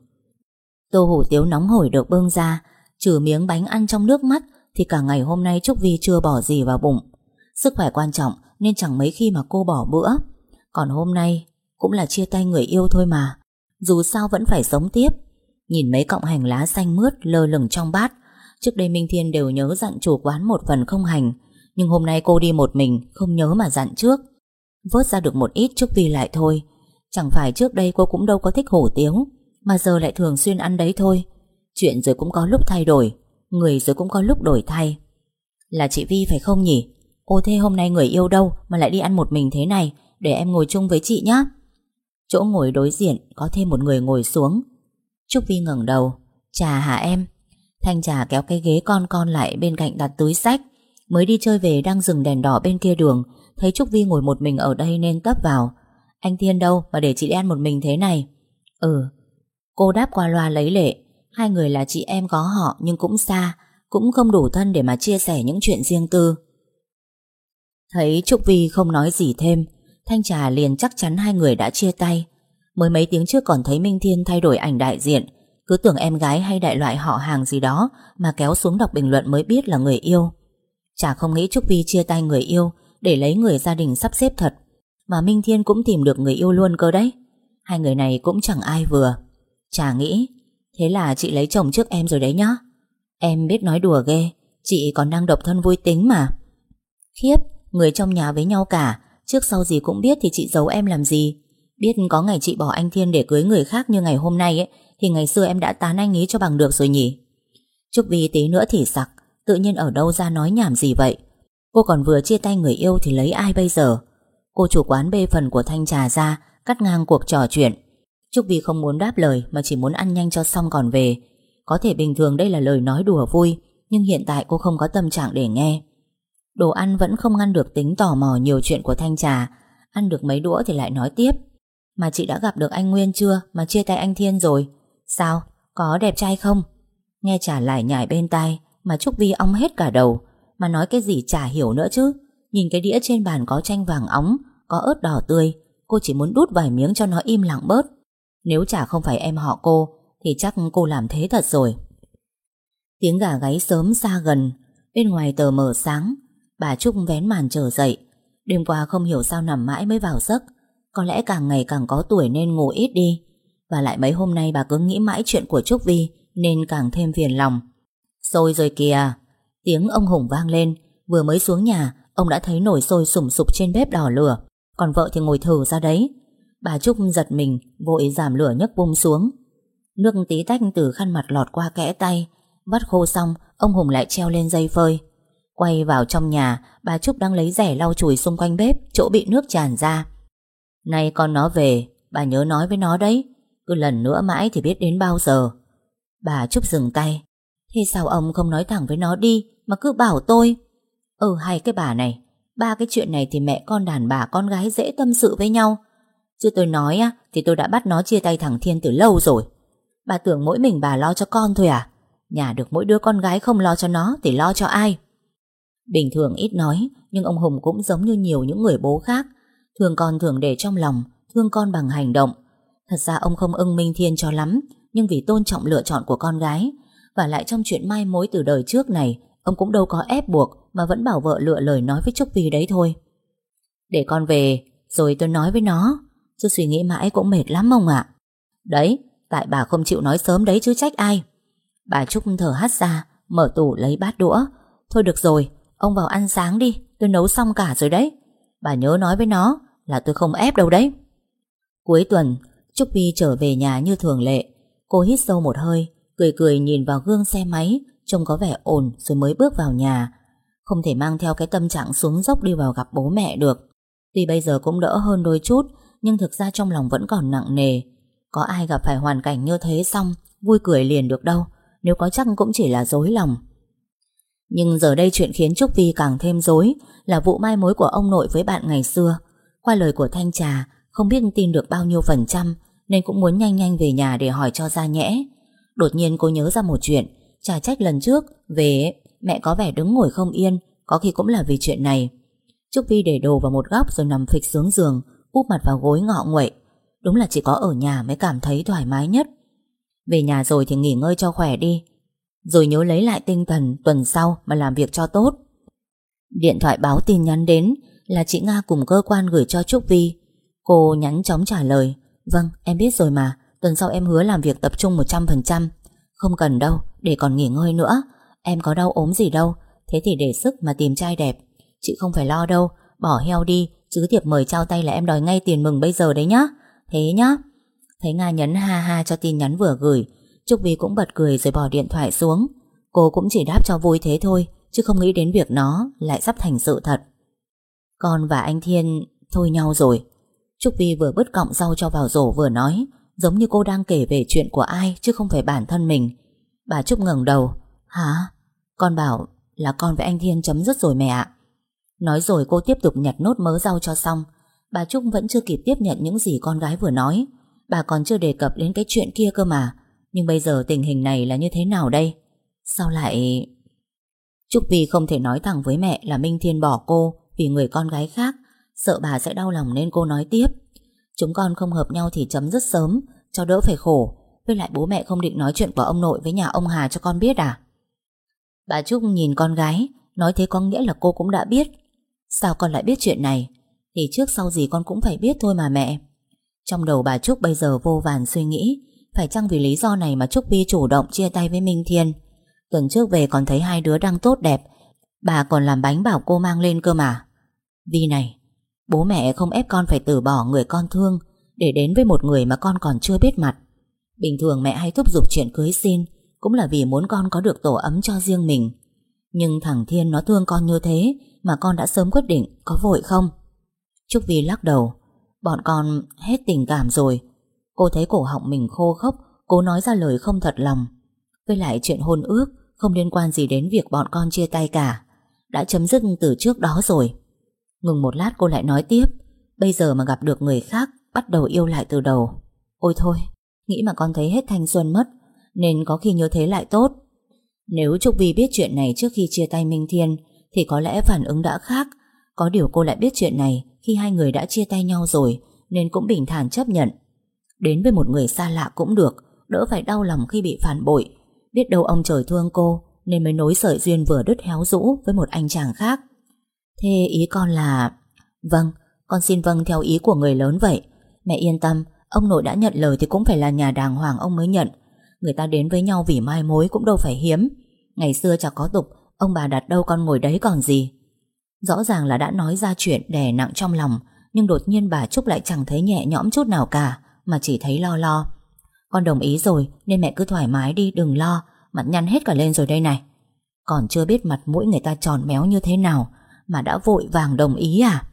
Tô hủ tiếu nóng hổi được bưng ra, Trừ miếng bánh ăn trong nước mắt Thì cả ngày hôm nay Trúc Vi chưa bỏ gì vào bụng. Sức khỏe quan trọng Nên chẳng mấy khi mà cô bỏ bữa. Còn hôm nay cũng là chia tay người yêu thôi mà. Dù sao vẫn phải sống tiếp. Nhìn mấy cọng hành lá xanh mướt lơ lửng trong bát, Trước đây Minh Thiên đều nhớ dặn chủ quán một phần không hành, Nhưng hôm nay cô đi một mình, Không nhớ mà dặn trước. Vớt ra được một ít trước Vi lại thôi. Chẳng phải trước đây cô cũng đâu có thích hủ tiếu, Mà giờ lại thường xuyên ăn đấy thôi. Chuyện rồi cũng có lúc thay đổi, Người rồi cũng có lúc đổi thay. Là chị Vi phải không nhỉ? Ô, thế hôm nay người yêu đâu Mà lại đi ăn một mình thế này? Để em ngồi chung với chị nhé Chỗ ngồi đối diện, có thêm một người ngồi xuống. Trúc Vi ngẩng đầu. Trà hả em? Thanh trà kéo cái ghế con con lại bên cạnh đặt túi sách. Mới đi chơi về đang dừng đèn đỏ bên kia đường. Thấy Trúc Vi ngồi một mình ở đây nên tấp vào. Anh Thiên đâu mà để chị đi ăn một mình thế này? Ừ. Cô đáp qua loa lấy lệ. Hai người là chị em có họ nhưng cũng xa, Cũng không đủ thân để mà chia sẻ những chuyện riêng tư. Thấy Trúc Vi không nói gì thêm, Thanh Trà liền chắc chắn hai người đã chia tay. Mới mấy tiếng trước còn thấy Minh Thiên thay đổi ảnh đại diện. Cứ tưởng em gái hay đại loại họ hàng gì đó Mà kéo xuống đọc bình luận mới biết là người yêu. Chả không nghĩ Trúc Vi chia tay người yêu, Để lấy người gia đình sắp xếp thật. Mà Minh Thiên cũng tìm được người yêu luôn cơ đấy. Hai người này cũng chẳng ai vừa. Chả nghĩ, Thế là chị lấy chồng trước em rồi đấy nhá. Em biết nói đùa ghê, Chị còn đang độc thân vui tính mà. Khiếp! Người trong nhà với nhau cả. Trước sau gì cũng biết thì chị giấu em làm gì. Biết có ngày chị bỏ anh Thiên để cưới người khác như ngày hôm nay ấy, Thì ngày xưa em đã tán anh ấy cho bằng được rồi nhỉ? Trúc Vi tí nữa thì sặc. Tự nhiên ở đâu ra nói nhảm gì vậy? Cô còn vừa chia tay người yêu thì lấy ai bây giờ? Cô chủ quán bê phần của thanh trà ra, Cắt ngang cuộc trò chuyện. Trúc Vi không muốn đáp lời Mà chỉ muốn ăn nhanh cho xong còn về. Có thể bình thường đây là lời nói đùa vui, Nhưng hiện tại cô không có tâm trạng để nghe. Đồ ăn vẫn không ngăn được tính tò mò nhiều chuyện của thanh trà. Ăn được mấy đũa thì lại nói tiếp. Mà chị đã gặp được anh Nguyên chưa? Mà chia tay anh Thiên rồi. Sao? Có đẹp trai không? Nghe trà lại nhải bên tai, Mà Trúc Vi ong hết cả đầu. Mà nói cái gì chả hiểu nữa chứ. Nhìn cái đĩa trên bàn có chanh vàng óng, Có ớt đỏ tươi. Cô chỉ muốn đút vài miếng cho nó im lặng bớt. Nếu chả không phải em họ cô, Thì chắc cô làm thế thật rồi. Tiếng gà gáy sớm xa gần. Bên ngoài tờ mờ sáng Bà Trúc vén màn trở dậy. Đêm qua không hiểu sao nằm mãi mới vào giấc. Có lẽ càng ngày càng có tuổi nên ngủ ít đi. Và lại mấy hôm nay bà cứ nghĩ mãi chuyện của Trúc Vi Nên càng thêm phiền lòng. Sôi rồi kìa. Tiếng ông Hùng vang lên. Vừa mới xuống nhà, Ông đã thấy nồi sôi sủng sục trên bếp đỏ lửa. Còn vợ thì ngồi thử ra đấy. Bà Trúc giật mình, Vội giảm lửa nhấc bung xuống. Nước tí tách từ khăn mặt lọt qua kẽ tay. Vắt khô xong, Ông Hùng lại treo lên dây phơi. Quay vào trong nhà, Bà Trúc đang lấy rẻ lau chùi xung quanh bếp, Chỗ bị nước tràn ra. Nay con nó về, Bà nhớ nói với nó đấy, Cứ lần nữa mãi thì biết đến bao giờ. Bà Trúc dừng tay. Thế sao ông không nói thẳng với nó đi, Mà cứ bảo tôi? Ừ hay cái bà này, Ba cái chuyện này thì mẹ con đàn bà con gái dễ tâm sự với nhau. Chứ tôi nói á, Thì tôi đã bắt nó chia tay thằng Thiên từ lâu rồi. Bà tưởng mỗi mình bà lo cho con thôi à? Nhà được mỗi đứa con gái không lo cho nó Thì lo cho ai? Bình thường ít nói, Nhưng ông Hùng cũng giống như nhiều những người bố khác. Thường con thường để trong lòng, Thương con bằng hành động. Thật ra ông không ưng Minh Thiên cho lắm, Nhưng vì tôn trọng lựa chọn của con gái. Và lại trong chuyện mai mối từ đời trước này, Ông cũng đâu có ép buộc Mà vẫn bảo vợ lựa lời nói với Trúc Vi đấy thôi. Để con về, Rồi tôi nói với nó. Chứ suy nghĩ mãi cũng mệt lắm ông ạ. Đấy, Tại bà không chịu nói sớm đấy chứ trách ai. Bà Trúc thở hắt ra, Mở tủ lấy bát đũa. Thôi được rồi Ông vào ăn sáng đi, Tôi nấu xong cả rồi đấy. Bà nhớ nói với nó là tôi không ép đâu đấy. Cuối tuần, Trúc Vi trở về nhà như thường lệ. Cô hít sâu một hơi, Cười cười nhìn vào gương xe máy, Trông có vẻ ổn rồi mới bước vào nhà. Không thể mang theo cái tâm trạng xuống dốc đi vào gặp bố mẹ được. Tuy bây giờ cũng đỡ hơn đôi chút, Nhưng thực ra trong lòng vẫn còn nặng nề. Có ai gặp phải hoàn cảnh như thế xong, Vui cười liền được đâu. Nếu có chắc cũng chỉ là dối lòng nhưng giờ đây chuyện khiến Trúc Vi càng thêm dối là vụ mai mối của ông nội với bạn ngày xưa. Qua lời của Thanh Trà, không biết tin được bao nhiêu phần trăm nên cũng muốn nhanh nhanh về nhà để hỏi cho ra nhẽ. Đột nhiên cô nhớ ra một chuyện, trà trách lần trước Về mẹ có vẻ đứng ngồi không yên Có khi cũng là vì chuyện này Trúc Vi để đồ vào một góc rồi nằm phịch xuống giường Úp mặt vào gối ngọ nguậy Đúng là chỉ có ở nhà mới cảm thấy thoải mái nhất Về nhà rồi thì nghỉ ngơi cho khỏe đi rồi nhớ lấy lại tinh thần Tuần sau mà làm việc cho tốt. Điện thoại báo tin nhắn đến Là chị Nga cùng cơ quan gửi cho Trúc Vi. Cô nhắn chóng trả lời Vâng em biết rồi mà, Tuần sau em hứa làm việc tập trung 100% Không cần đâu, để còn nghỉ ngơi nữa. Em có đau ốm gì đâu, Thế thì để sức mà tìm trai đẹp. Chị không phải lo đâu, Bỏ heo đi, Chứ thiệp mời trao tay là em đòi ngay tiền mừng bây giờ đấy nhá. Thế nhá. Thấy Nga nhấn ha ha cho tin nhắn vừa gửi Trúc Vi cũng bật cười rồi bỏ điện thoại xuống. Cô cũng chỉ đáp cho vui thế thôi, Chứ không nghĩ đến việc nó Lại sắp thành sự thật. Con và anh Thiên thôi nhau rồi. Trúc Vi vừa bứt cọng rau cho vào rổ vừa nói, Giống như cô đang kể về chuyện của ai Chứ không phải bản thân mình. Bà Trúc ngẩng đầu. Hả? Con bảo là con với anh Thiên chấm dứt rồi mẹ ạ. Nói rồi cô tiếp tục nhặt nốt mớ rau cho xong. Bà Trúc vẫn chưa kịp tiếp nhận những gì con gái vừa nói. Bà còn chưa đề cập đến cái chuyện kia cơ mà. Nhưng bây giờ tình hình này là như thế nào đây? Sao lại Trúc Vi không thể nói thẳng với mẹ là Minh Thiên bỏ cô Vì người con gái khác, Sợ bà sẽ đau lòng nên cô nói tiếp. Chúng con không hợp nhau thì chấm dứt sớm, Cho đỡ phải khổ. Với lại bố mẹ không định nói chuyện của ông nội với nhà ông Hà cho con biết à? Bà Trúc nhìn con gái, Nói thế có nghĩa là cô cũng đã biết. Sao con lại biết chuyện này? Thì trước sau gì con cũng phải biết thôi mà mẹ. Trong đầu bà Trúc bây giờ vô vàn suy nghĩ phải chăng vì lý do này mà Trúc Vi chủ động chia tay với Minh Thiên? Tuần trước về còn thấy hai đứa đang tốt đẹp. Bà còn làm bánh bảo cô mang lên cơ mà. Vi này, Bố mẹ không ép con phải từ bỏ người con thương, Để đến với một người mà con còn chưa biết mặt. Bình thường mẹ hay thúc giục chuyện cưới xin, Cũng là vì muốn con có được tổ ấm cho riêng mình. Nhưng thằng Thiên nó thương con như thế, Mà con đã sớm quyết định Có vội không? Trúc Vi lắc đầu. Bọn con hết tình cảm rồi Cô thấy cổ họng mình khô khốc Cố nói ra lời không thật lòng. Với lại chuyện hôn ước Không liên quan gì đến việc bọn con chia tay cả. Đã chấm dứt từ trước đó rồi. Ngừng một lát cô lại nói tiếp. Bây giờ mà gặp được người khác Bắt đầu yêu lại từ đầu. Ôi thôi, nghĩ mà con thấy hết thanh xuân mất Nên có khi như thế lại tốt. Nếu Trúc Vi biết chuyện này trước khi chia tay Minh Thiên Thì có lẽ phản ứng đã khác. Có điều cô lại biết chuyện này Khi hai người đã chia tay nhau rồi Nên cũng bình thản chấp nhận. Đến với một người xa lạ cũng được Đỡ phải đau lòng khi bị phản bội Biết đâu ông trời thương cô Nên mới nối sợi duyên vừa đứt héo rũ Với một anh chàng khác Thế ý con là... Vâng, con xin vâng theo ý của người lớn vậy. Mẹ yên tâm, ông nội đã nhận lời thì cũng phải là nhà đàng hoàng ông mới nhận. Người ta đến với nhau vì mai mối cũng đâu phải hiếm. Ngày xưa chả có tục, ông bà đặt đâu con ngồi đấy còn gì. Rõ ràng là đã nói ra chuyện đè nặng trong lòng, nhưng đột nhiên bà Trúc lại chẳng thấy nhẹ nhõm chút nào cả, mà chỉ thấy lo lo. Con đồng ý rồi, nên mẹ cứ thoải mái đi, đừng lo, mặt nhăn hết cả lên rồi đây này. Còn chưa biết mặt mũi người ta tròn méo như thế nào, mà đã vội vàng đồng ý à?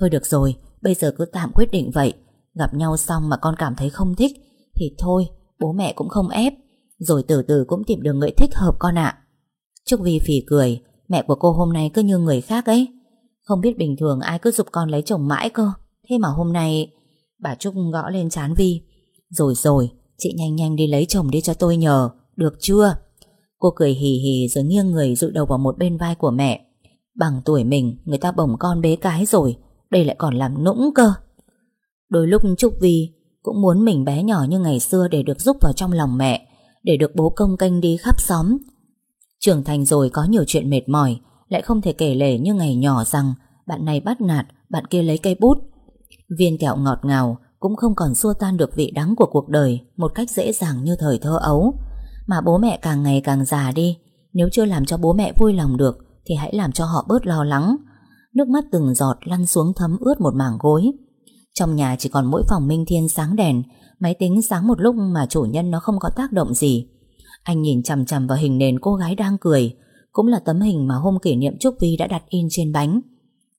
Thôi được rồi, bây giờ cứ tạm quyết định vậy. Gặp nhau xong mà con cảm thấy không thích, thì thôi, bố mẹ cũng không ép. Rồi từ từ cũng tìm được người thích hợp con ạ. Trúc Vi phỉ cười, mẹ của cô hôm nay cứ như người khác ấy. Không biết bình thường ai cứ giúp con lấy chồng mãi cơ. Thế mà hôm nay... Bà Trúc gõ lên chán Vi. Rồi rồi, chị nhanh nhanh đi lấy chồng đi cho tôi nhờ. Được chưa? Cô cười hì hì rồi nghiêng người dụi đầu vào một bên vai của mẹ. Bằng tuổi mình Người ta bồng con bế cái rồi Đây lại còn làm nũng cơ Đôi lúc Trúc Vi Cũng muốn mình bé nhỏ như ngày xưa Để được giúp vào trong lòng mẹ Để được bố công canh đi khắp xóm Trưởng thành rồi có nhiều chuyện mệt mỏi Lại không thể kể lể như ngày nhỏ rằng Bạn này bắt nạt Bạn kia lấy cây bút Viên kẹo ngọt ngào Cũng không còn xua tan được vị đắng của cuộc đời Một cách dễ dàng như thời thơ ấu Mà bố mẹ càng ngày càng già đi Nếu chưa làm cho bố mẹ vui lòng được thì hãy làm cho họ bớt lo lắng. Nước mắt từng giọt lăn xuống thấm ướt một mảng gối. Trong nhà chỉ còn mỗi phòng Minh Thiên sáng đèn, máy tính sáng một lúc mà chủ nhân nó không có tác động gì. Anh nhìn chằm chằm vào hình nền cô gái đang cười, cũng là tấm hình mà hôm kỷ niệm Trúc Vi đã đặt in trên bánh.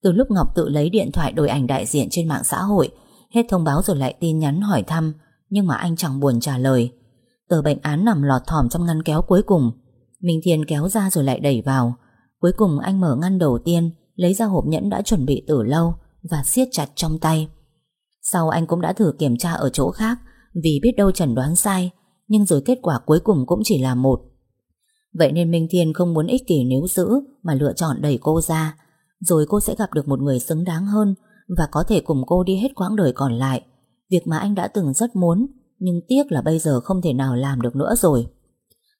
Từ lúc Ngọc tự lấy điện thoại đổi ảnh đại diện trên mạng xã hội, hết thông báo rồi lại tin nhắn hỏi thăm, nhưng mà anh chẳng buồn trả lời. Tờ bệnh án nằm lọt thỏm trong ngăn kéo cuối cùng. Minh Thiên kéo ra rồi lại đẩy vào. Cuối cùng anh mở ngăn đầu tiên Lấy ra hộp nhẫn đã chuẩn bị từ lâu Và siết chặt trong tay Sau anh cũng đã thử kiểm tra ở chỗ khác Vì biết đâu chẩn đoán sai Nhưng rồi kết quả cuối cùng cũng chỉ là một Vậy nên Minh Thiên không muốn ích kỷ nếu giữ Mà lựa chọn đẩy cô ra rồi cô sẽ gặp được một người xứng đáng hơn Và có thể cùng cô đi hết quãng đời còn lại. Việc mà anh đã từng rất muốn, Nhưng tiếc là bây giờ không thể nào làm được nữa rồi.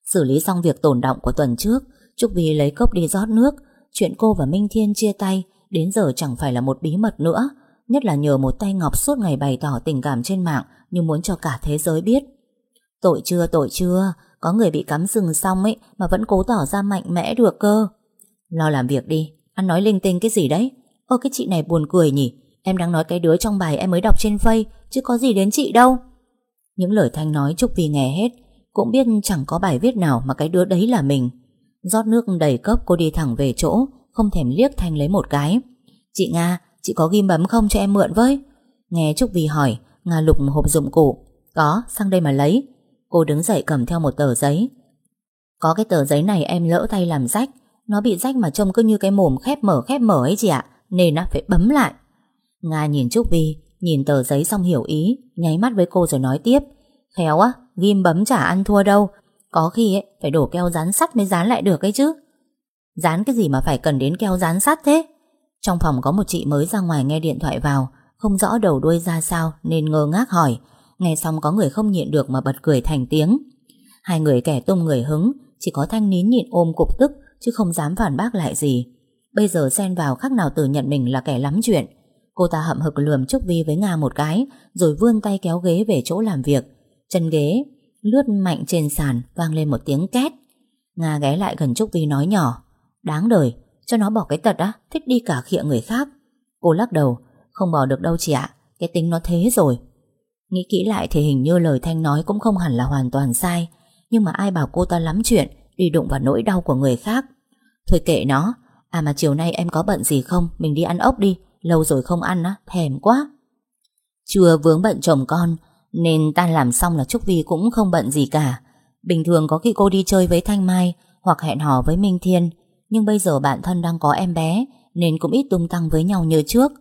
Xử lý xong việc tồn động của tuần trước, Trúc Vi lấy cốc đi rót nước. Chuyện cô và Minh Thiên chia tay, Đến giờ chẳng phải là một bí mật nữa, Nhất là nhờ một tay Ngọc suốt ngày bày tỏ tình cảm trên mạng Như muốn cho cả thế giới biết. Tội chưa tội chưa, Có người bị cắm sừng xong ấy Mà vẫn cố tỏ ra mạnh mẽ được cơ. Lo làm việc đi anh nói linh tinh cái gì đấy? Ơ cái chị này buồn cười nhỉ. Em đang nói cái đứa trong bài em mới đọc trên phây, Chứ có gì đến chị đâu. Những lời Thanh nói Trúc Vi nghe hết Cũng biết chẳng có bài viết nào mà cái đứa đấy là mình. Rót nước đầy cốc cô đi thẳng về chỗ Không thèm liếc Thanh lấy một cái. Chị Nga, chị có ghim bấm không cho em mượn với? Nghe Trúc Vi hỏi Nga lục hộp dụng cụ. Có, sang đây mà lấy. Cô đứng dậy cầm theo một tờ giấy. Có cái tờ giấy này em lỡ tay làm rách. Nó bị rách mà trông cứ như cái mồm khép mở khép mở ấy chị ạ Nên nó phải bấm lại. Nga nhìn Trúc Vi Nhìn tờ giấy xong hiểu ý Nháy mắt với cô rồi nói tiếp. Khéo á, ghim bấm chả ăn thua đâu. Có khi ấy, phải đổ keo dán sắt mới dán lại được ấy chứ. Dán cái gì mà phải cần đến keo dán sắt thế? Trong phòng có một chị mới ra ngoài nghe điện thoại vào Không rõ đầu đuôi ra sao Nên ngơ ngác hỏi. Nghe xong có người không nhịn được mà bật cười thành tiếng. Hai người kẻ tung người hứng Chỉ có thanh nín nhịn ôm cục tức Chứ không dám phản bác lại gì Bây giờ xen vào khác nào tự nhận mình là kẻ lắm chuyện Cô ta hậm hực lườm Trúc Vi với Nga một cái Rồi vươn tay kéo ghế về chỗ làm việc Chân ghế lướt mạnh trên sàn vang lên một tiếng két. Nga ghé lại gần Trúc Vi nói nhỏ, đáng đời, cho nó bỏ cái tật á, thích đi cả khịa người khác. Cô lắc đầu, không bỏ được đâu chị ạ, cái tính nó thế rồi. Nghĩ kỹ lại thì hình như lời Thanh nói cũng không hẳn là hoàn toàn sai, nhưng mà ai bảo cô ta lắm chuyện, đi đụng vào nỗi đau của người khác. Thôi kệ nó, à mà chiều nay em có bận gì không, mình đi ăn ốc đi, lâu rồi không ăn á, thèm quá. Chưa vướng bận chồng con, nên tan làm xong là Trúc Vi cũng không bận gì cả Bình thường có khi cô đi chơi với Thanh Mai Hoặc hẹn hò với Minh Thiên Nhưng bây giờ bạn thân đang có em bé Nên cũng ít tung tăng với nhau như trước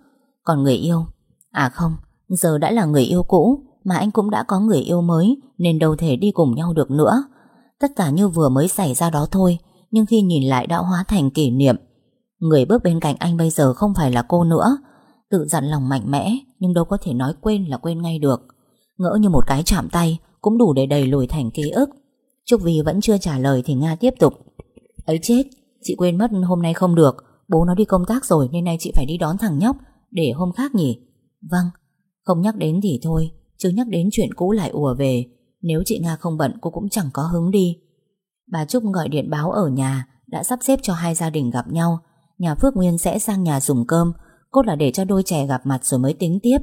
Còn người yêu À không, giờ đã là người yêu cũ Mà anh cũng đã có người yêu mới Nên đâu thể đi cùng nhau được nữa Tất cả như vừa mới xảy ra đó thôi, Nhưng khi nhìn lại đã hóa thành kỷ niệm. Người bước bên cạnh anh bây giờ không phải là cô nữa. Tự dặn lòng mạnh mẽ, Nhưng đâu có thể nói quên là quên ngay được. Ngỡ như một cái chạm tay Cũng đủ để đầy lùi thành ký ức. Trúc Vi vẫn chưa trả lời thì Nga tiếp tục. Ấy chết, Chị quên mất hôm nay không được. Bố nó đi công tác rồi nên nay chị phải đi đón thằng nhóc Để hôm khác nhỉ. Vâng. Không nhắc đến thì thôi, Chứ nhắc đến chuyện cũ lại ùa về. Nếu chị Nga không bận, cô cũng chẳng có hứng đi. Bà Trúc gọi điện báo ở nhà, Đã sắp xếp cho hai gia đình gặp nhau. Nhà Phước Nguyên sẽ sang nhà dùng cơm. Cốt là để cho đôi trẻ gặp mặt rồi mới tính tiếp.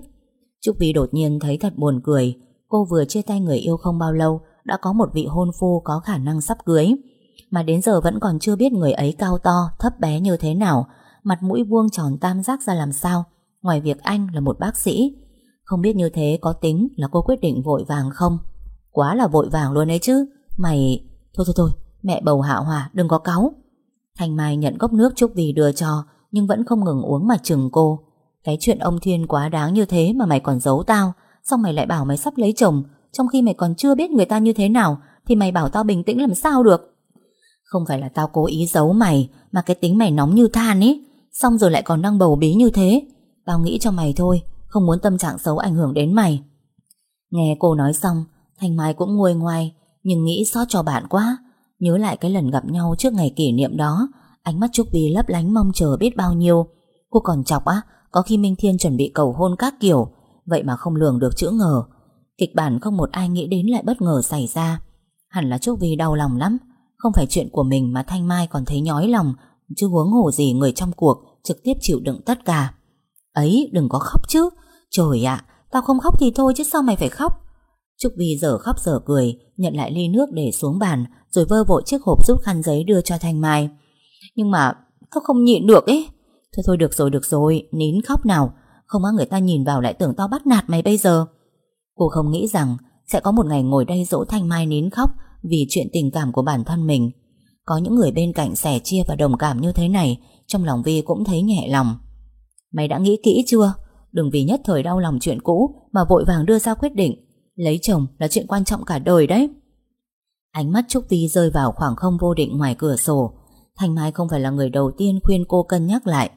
Trúc Vi đột nhiên thấy thật buồn cười. Cô vừa chia tay người yêu không bao lâu, Đã có một vị hôn phu có khả năng sắp cưới. Mà đến giờ vẫn còn chưa biết người ấy cao to, Thấp bé như thế nào. Mặt mũi vuông tròn tam giác ra làm sao? Ngoài việc anh là một bác sĩ. Không biết như thế có tính là cô quyết định vội vàng không? Quá là vội vàng luôn ấy chứ. Mày... Thôi thôi thôi, Mẹ bầu hạ hòa, đừng có cáu. Thành Mai nhận cốc nước Trúc vì đưa cho, Nhưng vẫn không ngừng uống mà chừng cô. Cái chuyện ông Thiên quá đáng như thế mà mày còn giấu tao Xong mày lại bảo mày sắp lấy chồng? Trong khi mày còn chưa biết người ta như thế nào, Thì mày bảo tao bình tĩnh làm sao được? Không phải là tao cố ý giấu mày, Mà cái tính mày nóng như than ý Xong rồi lại còn đang bầu bí như thế. Tao nghĩ cho mày thôi, Không muốn tâm trạng xấu ảnh hưởng đến mày. Nghe cô nói xong Thanh Mai cũng nguôi ngoai, Nhưng nghĩ xót cho bạn quá. Nhớ lại cái lần gặp nhau trước ngày kỷ niệm đó, Ánh mắt Trúc Vi lấp lánh mong chờ biết bao nhiêu. Cô còn chọc á, có khi Minh Thiên chuẩn bị cầu hôn các kiểu, Vậy mà không lường được chữ ngờ. Kịch bản không một ai nghĩ đến lại bất ngờ xảy ra. Hẳn là Trúc Vi đau lòng lắm, Không phải chuyện của mình mà Thanh Mai còn thấy nhói lòng, Chứ huống hồ gì người trong cuộc Trực tiếp chịu đựng tất cả. Ấy, đừng có khóc chứ. Trời ạ, tao không khóc thì thôi chứ sao mày phải khóc? Trúc Vi giờ khóc giờ cười, Nhận lại ly nước để xuống bàn, Rồi vơ vội chiếc hộp giúp khăn giấy đưa cho Thanh Mai. Nhưng mà tao không nhịn được ấy. Thôi thôi, được rồi được rồi, Nín khóc nào. Không có người ta nhìn vào lại tưởng tao bắt nạt mày bây giờ. Cô không nghĩ rằng Sẽ có một ngày ngồi đây dỗ Thanh Mai nín khóc Vì chuyện tình cảm của bản thân mình. Có những người bên cạnh sẻ chia và đồng cảm như thế này, Trong lòng Vi cũng thấy nhẹ lòng. Mày đã nghĩ kỹ chưa? Đừng vì nhất thời đau lòng chuyện cũ Mà vội vàng đưa ra quyết định. Lấy chồng là chuyện quan trọng cả đời đấy. Ánh mắt Trúc Vi rơi vào khoảng không vô định ngoài cửa sổ. Thanh Mai không phải là người đầu tiên khuyên cô cân nhắc lại.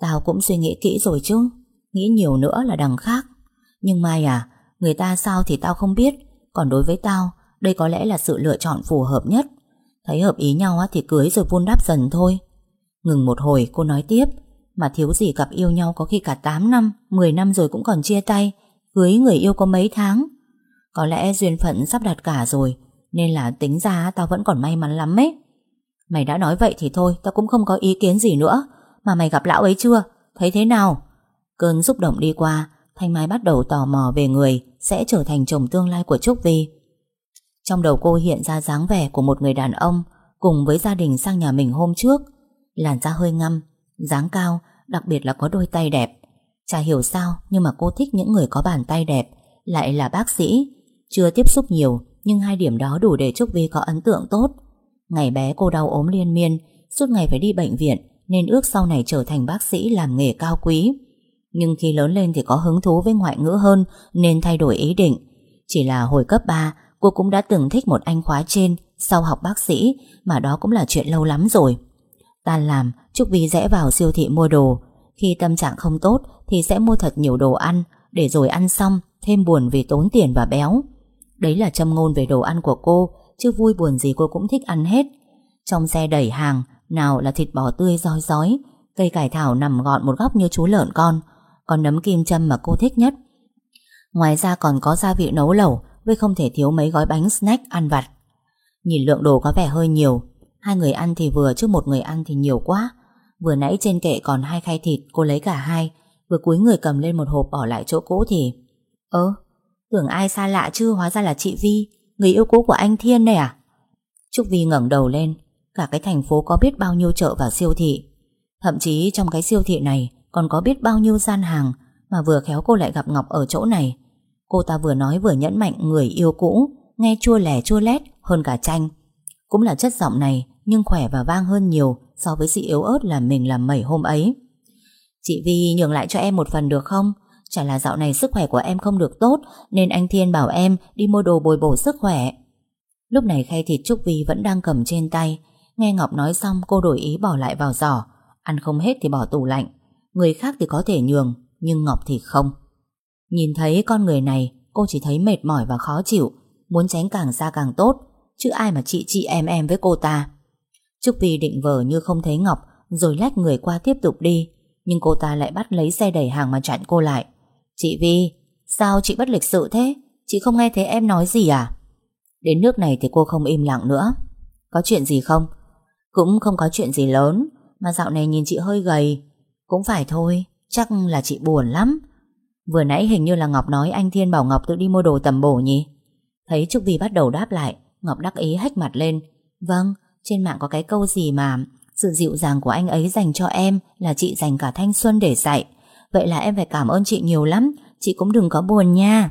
Tao cũng suy nghĩ kỹ rồi chứ, Nghĩ nhiều nữa là đằng khác. Nhưng Mai à Người ta sao thì tao không biết. Còn đối với tao, Đây có lẽ là sự lựa chọn phù hợp nhất. Thấy hợp ý nhau thì cưới rồi vun đắp dần thôi. Ngừng một hồi, cô nói tiếp. Mà thiếu gì cặp yêu nhau có khi cả 8 năm 10 năm rồi cũng còn chia tay. Cưới người yêu có mấy tháng. Có lẽ duyên phận sắp đặt cả rồi, Nên là tính ra tao vẫn còn may mắn lắm ấy. Mày đã nói vậy thì thôi, Tao cũng không có ý kiến gì nữa. Mà mày gặp lão ấy chưa? Thấy thế nào? Cơn xúc động đi qua, Thanh Mai bắt đầu tò mò về người Sẽ trở thành chồng tương lai của Trúc Vi Trong đầu cô hiện ra dáng vẻ Của một người đàn ông Cùng với gia đình sang nhà mình hôm trước. Làn da hơi ngăm, dáng cao, Đặc biệt là có đôi tay đẹp. Chả hiểu sao, nhưng mà cô thích những người có bàn tay đẹp, Lại là bác sĩ. Chưa tiếp xúc nhiều, Nhưng hai điểm đó đủ để Trúc Vi có ấn tượng tốt. Ngày bé cô đau ốm liên miên, Suốt ngày phải đi bệnh viện, Nên ước sau này trở thành bác sĩ làm nghề cao quý. Nhưng khi lớn lên thì có hứng thú với ngoại ngữ hơn, Nên thay đổi ý định. Chỉ là hồi cấp 3 Cô cũng đã từng thích một anh khóa trên Sau học bác sĩ, Mà đó cũng là chuyện lâu lắm rồi. Tan làm Trúc Vi rẽ vào siêu thị mua đồ. Khi tâm trạng không tốt thì sẽ mua thật nhiều đồ ăn, Để rồi ăn xong, thêm buồn vì tốn tiền và béo. Đấy là châm ngôn về đồ ăn của cô, Chứ vui buồn gì cô cũng thích ăn hết. Trong xe đẩy hàng, Nào là thịt bò tươi roi rói, Cây cải thảo nằm gọn một góc như chú lợn con Còn nấm kim châm mà cô thích nhất. Ngoài ra còn có gia vị nấu lẩu, Với không thể thiếu mấy gói bánh snack ăn vặt. Nhìn lượng đồ có vẻ hơi nhiều, Hai người ăn thì vừa chứ một người ăn thì nhiều quá. Vừa nãy trên kệ còn hai khay thịt, Cô lấy cả hai Vừa cúi người cầm lên một hộp bỏ lại chỗ cũ thì, Ơ, Tưởng ai xa lạ chứ? Hóa ra là chị Vi, Người yêu cũ của anh Thiên này à? Trúc Vi ngẩng đầu lên, Cả cái thành phố có biết bao nhiêu chợ và siêu thị. Thậm chí trong cái siêu thị này Còn có biết bao nhiêu gian hàng Mà vừa khéo cô lại gặp Ngọc ở chỗ này. Cô ta vừa nói vừa nhẫn mạnh người yêu cũ, Nghe chua lẻ chua lét hơn cả chanh. Cũng là chất giọng này Nhưng khỏe và vang hơn nhiều So với sự yếu ớt là mình làm mẩy hôm ấy. Chị Vi nhường lại cho em một phần được không? Chả là dạo này sức khỏe của em không được tốt, Nên anh Thiên bảo em đi mua đồ bồi bổ sức khỏe. Lúc này khay thịt Trúc Vi vẫn đang cầm trên tay. Nghe Ngọc nói xong, cô đổi ý bỏ lại vào giỏ. Ăn không hết thì bỏ tủ lạnh. Người khác thì có thể nhường, Nhưng Ngọc thì không. Nhìn thấy con người này, Cô chỉ thấy mệt mỏi và khó chịu. Muốn tránh càng xa càng tốt, Chứ ai mà chị chị em em với cô ta. Trúc Vi định vờ như không thấy Ngọc, Rồi lách người qua tiếp tục đi. Nhưng cô ta lại bắt lấy xe đẩy hàng mà chặn cô lại Chị Vi, sao chị bất lịch sự thế? Chị không nghe thấy em nói gì à? Đến nước này thì cô không im lặng nữa. Có chuyện gì không? Cũng không có chuyện gì lớn, mà dạo này nhìn chị hơi gầy. Cũng phải thôi, chắc là chị buồn lắm. Vừa nãy hình như là Ngọc nói anh Thiên bảo Ngọc tự đi mua đồ tầm bổ nhỉ? Thấy Trúc Vi bắt đầu đáp lại, Ngọc đắc ý hách mặt lên. Vâng, trên mạng có cái câu gì mà sự dịu dàng của anh ấy dành cho em là chị dành cả thanh xuân để dạy. Vậy là em phải cảm ơn chị nhiều lắm. Chị cũng đừng có buồn nha.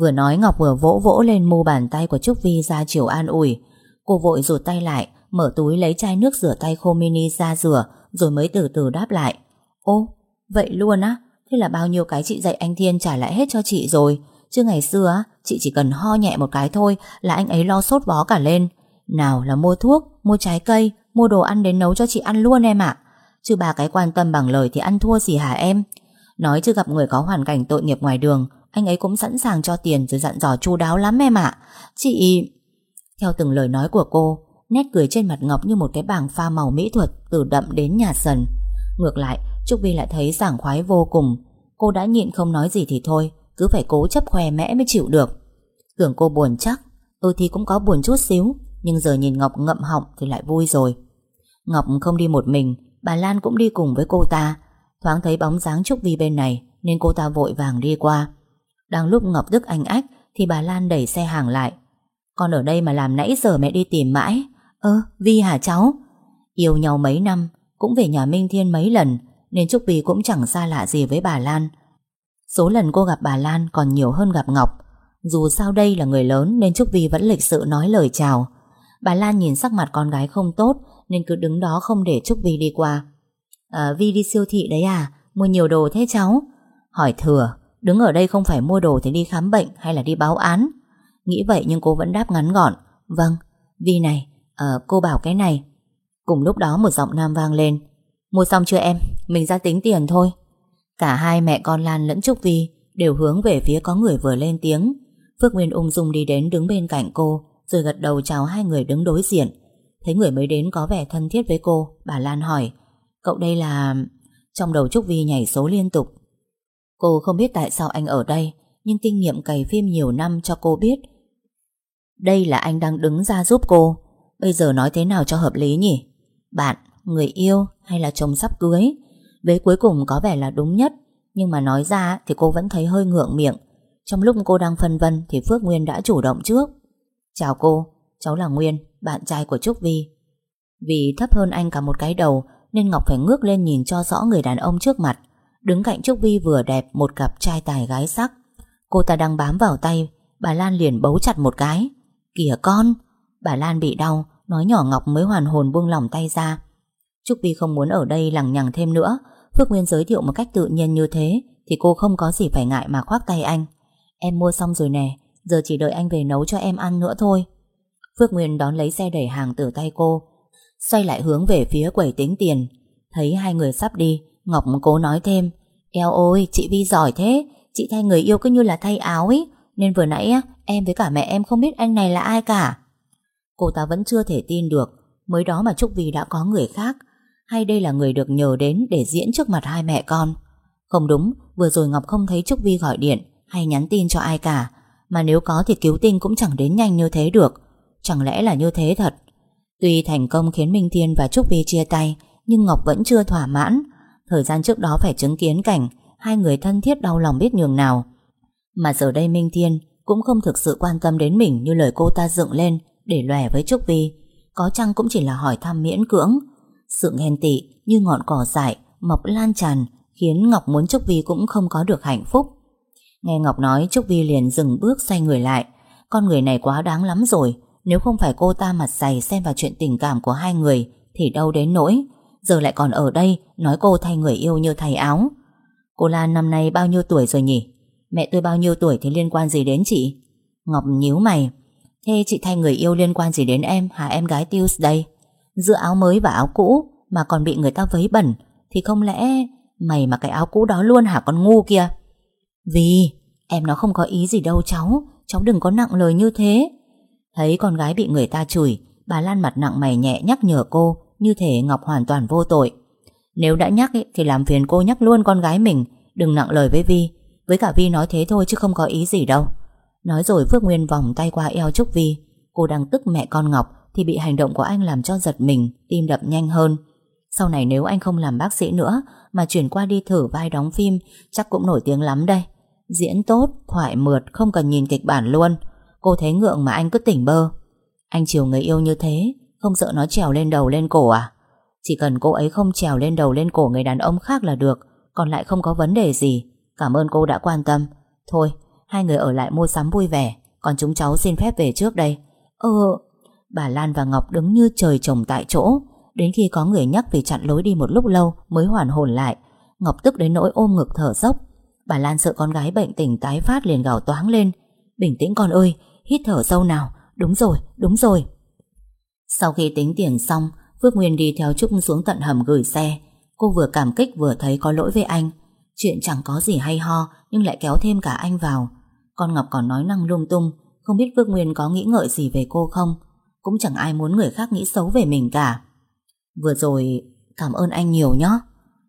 Vừa nói Ngọc vừa vỗ vỗ lên mu bàn tay của Trúc Vi ra chiều an ủi. Cô vội rụt tay lại, Mở túi lấy chai nước rửa tay khô mini ra rửa, Rồi mới từ từ đáp lại. Ô, vậy luôn á? Thế là bao nhiêu cái chị dạy anh Thiên trả lại hết cho chị rồi? Chứ ngày xưa Chị chỉ cần ho nhẹ một cái thôi Là anh ấy lo sốt vó cả lên. Nào là mua thuốc, mua trái cây Mua đồ ăn đến nấu cho chị ăn luôn em ạ. Chứ bà cái quan tâm bằng lời thì ăn thua gì hả em? Nói chứ gặp người có hoàn cảnh tội nghiệp ngoài đường Anh ấy cũng sẵn sàng cho tiền Rồi dặn dò chu đáo lắm em ạ. Chị... Theo từng lời nói của cô Nét cười trên mặt Ngọc như một cái bảng pha màu mỹ thuật Từ đậm đến nhà sần. Ngược lại Trúc Vi lại thấy sảng khoái vô cùng. Cô đã nhịn không nói gì thì thôi Cứ phải cố chấp khoe mẽ mới chịu được. Tưởng cô buồn chắc Ừ thì cũng có buồn chút xíu nhưng giờ nhìn Ngọc ngậm họng thì lại vui rồi. Ngọc không đi một mình, Bà Lan cũng đi cùng với cô ta. Thoáng thấy bóng dáng Trúc Vi bên này, Nên cô ta vội vàng đi qua. Đang lúc Ngọc Đức anh ách, Thì bà Lan đẩy xe hàng lại. Con ở đây mà làm nãy giờ mẹ đi tìm mãi. Ơ Vi hả cháu? Yêu nhau mấy năm, Cũng về nhà Minh Thiên mấy lần, Nên Trúc Vi cũng chẳng xa lạ gì với bà Lan. Số lần cô gặp bà Lan còn nhiều hơn gặp Ngọc. Dù sao đây là người lớn Nên Trúc Vi vẫn lịch sự nói lời chào. Bà Lan nhìn sắc mặt con gái không tốt nên cứ đứng đó không để Trúc Vi đi qua. À, Vi đi siêu thị đấy à? Mua nhiều đồ thế cháu? Hỏi thừa, đứng ở đây không phải mua đồ thì đi khám bệnh hay là đi báo án? Nghĩ vậy nhưng cô vẫn đáp ngắn gọn, Vâng, Vi này, à, cô bảo cái này. Cùng lúc đó một giọng nam vang lên. Mua xong chưa em? Mình ra tính tiền thôi. Cả hai mẹ con Lan lẫn Trúc Vi đều hướng về phía có người vừa lên tiếng. Phước Nguyên ung dung đi đến đứng bên cạnh cô, rồi gật đầu chào hai người đứng đối diện. Thấy người mới đến có vẻ thân thiết với cô, bà Lan hỏi, cậu đây là... Trong đầu Trúc Vi nhảy số liên tục. Cô không biết tại sao anh ở đây, nhưng kinh nghiệm cày phim nhiều năm cho cô biết. Đây là anh đang đứng ra giúp cô. Bây giờ nói thế nào cho hợp lý nhỉ? Bạn, người yêu hay là chồng sắp cưới? Vế cuối cùng có vẻ là đúng nhất, nhưng mà nói ra thì cô vẫn thấy hơi ngượng miệng. Trong lúc cô đang phân vân thì Phước Nguyên đã chủ động trước. Chào cô, cháu là Nguyên, bạn trai của Trúc Vi. Vì thấp hơn anh cả một cái đầu nên Ngọc phải ngước lên nhìn cho rõ người đàn ông trước mặt. Đứng cạnh Trúc Vi vừa đẹp một cặp trai tài gái sắc. Cô ta đang bám vào tay, bà Lan liền bấu chặt một cái. Kìa con! Bà Lan bị đau, nói nhỏ Ngọc mới hoàn hồn buông lỏng tay ra. Trúc Vi không muốn ở đây lằng nhằng thêm nữa. Phước Nguyên giới thiệu một cách tự nhiên như thế thì cô không có gì phải ngại mà khoác tay anh. Em mua xong rồi nè, giờ chỉ đợi anh về nấu cho em ăn nữa thôi. Phước Nguyên đón lấy xe đẩy hàng từ tay cô, xoay lại hướng về phía quầy tính tiền. Thấy hai người sắp đi, Ngọc cố nói thêm, Eo ôi, chị Vi giỏi thế, chị thay người yêu cứ như là thay áo ấy, nên vừa nãy em với cả mẹ em không biết anh này là ai cả. Cô ta vẫn chưa thể tin được, mới đó mà Trúc Vi đã có người khác, hay đây là người được nhờ đến để diễn trước mặt hai mẹ con. Không đúng, vừa rồi Ngọc không thấy Trúc Vi gọi điện hay nhắn tin cho ai cả, mà nếu có thì cứu tinh cũng chẳng đến nhanh như thế được. Chẳng lẽ là như thế thật? Tuy thành công khiến Minh Thiên và Trúc Vi chia tay, nhưng Ngọc vẫn chưa thỏa mãn. Thời gian trước đó phải chứng kiến cảnh hai người thân thiết đau lòng biết nhường nào. Mà giờ đây Minh Thiên cũng không thực sự quan tâm đến mình như lời cô ta dựng lên để lòe với Trúc Vi. Có chăng cũng chỉ là hỏi thăm miễn cưỡng. Sự ghen tị như ngọn cỏ dại, mọc lan tràn khiến Ngọc muốn Trúc Vi cũng không có được hạnh phúc. Nghe Ngọc nói, Trúc Vi liền dừng bước xoay người lại. Con người này quá đáng lắm rồi. Nếu không phải cô ta mặt dày xem vào chuyện tình cảm của hai người, thì đâu đến nỗi. Giờ lại còn ở đây, nói cô thay người yêu như thay áo. Cô Lan năm nay bao nhiêu tuổi rồi nhỉ? Mẹ tôi bao nhiêu tuổi thì liên quan gì đến chị? Ngọc nhíu mày. Thế chị thay người yêu liên quan gì đến em, hả em gái Tius đây? Giữa áo mới và áo cũ, mà còn bị người ta vấy bẩn, thì không lẽ mày mà cái áo cũ đó luôn hả con ngu kia? Vì em nó không có ý gì đâu cháu Cháu đừng có nặng lời như thế. Thấy con gái bị người ta chửi Bà Lan mặt nặng mày nhẹ nhắc nhở cô Như thể Ngọc hoàn toàn vô tội. Nếu đã nhắc ý, thì làm phiền cô nhắc luôn con gái mình Đừng nặng lời với Vi. Với cả Vi nói thế thôi chứ không có ý gì đâu. Nói rồi Phước Nguyên vòng tay qua eo Trúc Vi. Cô đang tức mẹ con Ngọc Thì bị hành động của anh làm cho giật mình Tim đập nhanh hơn. Sau này nếu anh không làm bác sĩ nữa Mà chuyển qua đi thử vai đóng phim Chắc cũng nổi tiếng lắm đây. Diễn tốt, thoại mượt, không cần nhìn kịch bản luôn. Cô thấy ngượng mà anh cứ tỉnh bơ. Anh chiều người yêu như thế Không sợ nó trèo lên đầu lên cổ à? Chỉ cần cô ấy không trèo lên đầu lên cổ người đàn ông khác là được Còn lại không có vấn đề gì. Cảm ơn cô đã quan tâm. Thôi, hai người ở lại mua sắm vui vẻ Còn chúng cháu xin phép về trước đây. Ừ, bà Lan và Ngọc đứng như trời trồng tại chỗ. Đến khi có người nhắc vì chặn lối đi một lúc lâu Mới hoàn hồn lại. Ngọc tức đến nỗi ôm ngực thở dốc. Bà Lan sợ con gái bệnh tình tái phát liền gào toáng lên. Bình tĩnh con ơi Hít thở sâu nào. Đúng rồi, đúng rồi. Sau khi tính tiền xong Phước Nguyên đi theo Trúc xuống tận hầm gửi xe. Cô vừa cảm kích vừa thấy có lỗi với anh. Chuyện chẳng có gì hay ho Nhưng lại kéo thêm cả anh vào. Con Ngọc còn nói năng lung tung Không biết Phước Nguyên có nghĩ ngợi gì về cô không? Cũng chẳng ai muốn người khác nghĩ xấu về mình cả. Vừa rồi Cảm ơn anh nhiều nhé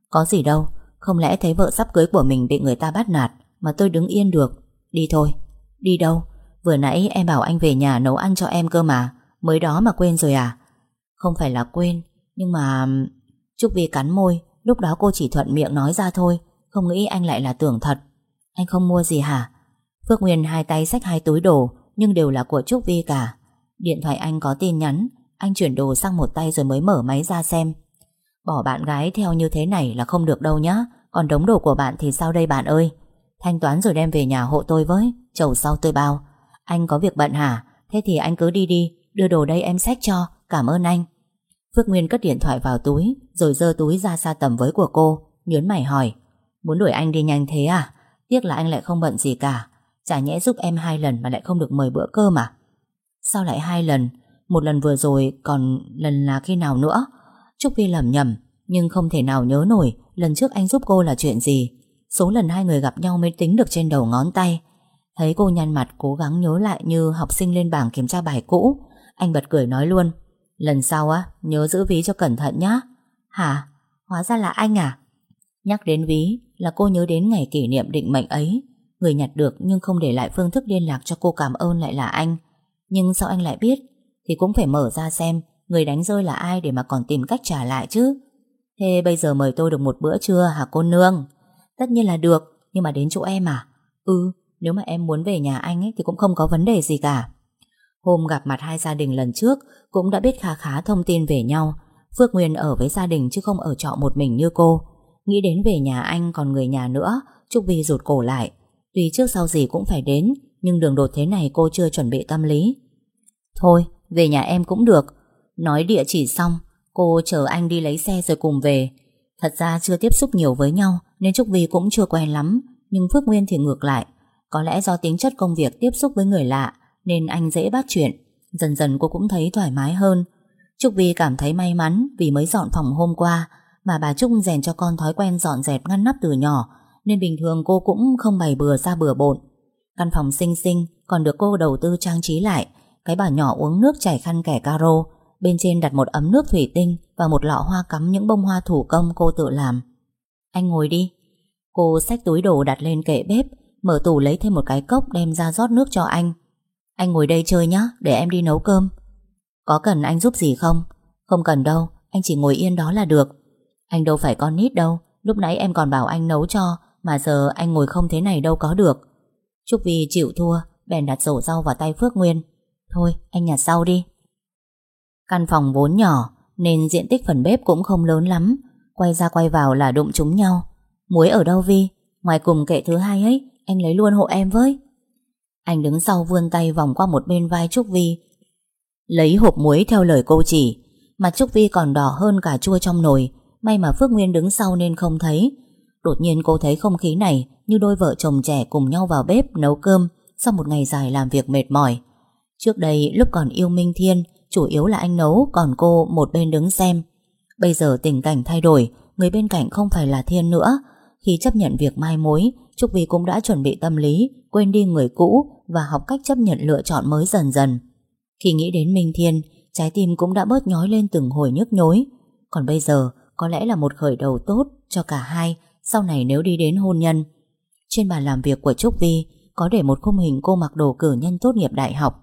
Có gì đâu không lẽ thấy vợ sắp cưới của mình bị người ta bắt nạt Mà tôi đứng yên được? Đi thôi. Đi đâu? Vừa nãy em bảo anh về nhà nấu ăn cho em cơ mà. Mới đó mà quên rồi à? Không phải là quên, Nhưng mà Trúc Vi cắn môi, Lúc đó cô chỉ thuận miệng nói ra thôi, Không nghĩ anh lại là tưởng thật. Anh không mua gì hả? Phước Nguyên hai tay xách hai túi đồ, Nhưng đều là của Trúc Vi cả. Điện thoại anh có tin nhắn, Anh chuyển đồ sang một tay rồi mới mở máy ra xem. Bỏ bạn gái theo như thế này là không được đâu nhá. Còn đống đồ của bạn thì sao đây bạn ơi? Thanh toán rồi đem về nhà hộ tôi với. Chầu sau tôi bao. Anh có việc bận hả? Thế thì anh cứ đi đi. Đưa đồ đây em xách cho. Cảm ơn anh. Phước Nguyên cất điện thoại vào túi, Rồi dơ túi ra xa tầm với của cô, Nhớn mày hỏi. Muốn đuổi anh đi nhanh thế à? Tiếc là anh lại không bận gì cả. Chả nhẽ giúp em hai lần mà lại không được mời bữa cơm à? Sao lại hai lần? Một lần vừa rồi, còn lần là khi nào nữa? Trúc Vi lầm nhầm Nhưng không thể nào nhớ nổi Lần trước anh giúp cô là chuyện gì. Số lần hai người gặp nhau mới tính được trên đầu ngón tay. Thấy cô nhăn mặt cố gắng nhớ lại như học sinh lên bảng kiểm tra bài cũ, Anh bật cười nói luôn, Lần sau á, nhớ giữ ví cho cẩn thận nhá. Hả? Hóa ra là anh à? Nhắc đến ví là cô nhớ đến ngày kỷ niệm định mệnh ấy. Người nhặt được nhưng không để lại phương thức liên lạc cho cô cảm ơn lại là anh. Nhưng sao anh lại biết? Thì cũng phải mở ra xem Người đánh rơi là ai để mà còn tìm cách trả lại chứ? Thế bây giờ mời tôi được một bữa trưa hả cô nương? Tất nhiên là được, Nhưng mà đến chỗ em à? Ừ nếu mà em muốn về nhà anh ấy Thì cũng không có vấn đề gì cả. Hôm gặp mặt hai gia đình lần trước, Cũng đã biết khá khá thông tin về nhau. Phước Nguyên ở với gia đình chứ không ở trọ một mình như cô. Nghĩ đến về nhà anh còn người nhà nữa, Trúc Vi rụt cổ lại. Tuy trước sau gì cũng phải đến, Nhưng đường đột thế này cô chưa chuẩn bị tâm lý. Thôi, về nhà em cũng được Nói địa chỉ xong, Cô chờ anh đi lấy xe rồi cùng về. Thật ra chưa tiếp xúc nhiều với nhau, Nên Trúc Vi cũng chưa quen lắm, Nhưng Phước Nguyên thì ngược lại. Có lẽ do tính chất công việc tiếp xúc với người lạ, Nên anh dễ bắt chuyện. Dần dần cô cũng thấy thoải mái hơn. Trúc Vi cảm thấy may mắn Vì mới dọn phòng hôm qua, Mà bà Trúc rèn cho con thói quen dọn dẹp ngăn nắp từ nhỏ, Nên bình thường cô cũng không bày bừa ra bừa bộn. Căn phòng xinh xinh, Còn được cô đầu tư trang trí lại. Cái bà nhỏ uống nước chảy khăn kẻ caro Bên trên đặt một ấm nước thủy tinh Và một lọ hoa cắm những bông hoa thủ công cô tự làm. Anh ngồi đi. Cô xách túi đồ đặt lên kệ bếp, Mở tủ lấy thêm một cái cốc đem ra rót nước cho anh. Anh ngồi đây chơi nhé Để em đi nấu cơm. Có cần anh giúp gì không? Không cần đâu, Anh chỉ ngồi yên đó là được. Anh đâu phải con nít đâu, Lúc nãy em còn bảo anh nấu cho, Mà giờ anh ngồi không thế này đâu có được. Trúc Vi chịu thua, Bèn đặt rổ rau vào tay Phước Nguyên. Thôi, anh nhặt sau đi. Căn phòng vốn nhỏ, Nên diện tích phần bếp cũng không lớn lắm. Quay ra quay vào là đụng chúng nhau. Muối ở đâu Vi? Ngoài cùng kệ thứ hai ấy, Anh lấy luôn hộ em với. Anh đứng sau vươn tay vòng qua một bên vai Trúc Vi. Lấy hộp muối theo lời cô chỉ Mặt Trúc Vi còn đỏ hơn cả chua trong nồi. May mà Phước Nguyên đứng sau nên không thấy. Đột nhiên cô thấy không khí này Như đôi vợ chồng trẻ cùng nhau vào bếp nấu cơm Sau một ngày dài làm việc mệt mỏi. Trước đây lúc còn yêu Minh Thiên Chủ yếu là anh nấu, Còn cô một bên đứng xem. Bây giờ tình cảnh thay đổi, Người bên cạnh không phải là Thiên nữa. Khi chấp nhận việc mai mối, Trúc Vi cũng đã chuẩn bị tâm lý, Quên đi người cũ Và học cách chấp nhận lựa chọn mới dần dần. Khi nghĩ đến Minh Thiên, Trái tim cũng đã bớt nhói lên từng hồi nhức nhối. Còn bây giờ, Có lẽ là một khởi đầu tốt cho cả hai, Sau này nếu đi đến hôn nhân. Trên bàn làm việc của Trúc Vi, Có để một khung hình cô mặc đồ cử nhân tốt nghiệp đại học.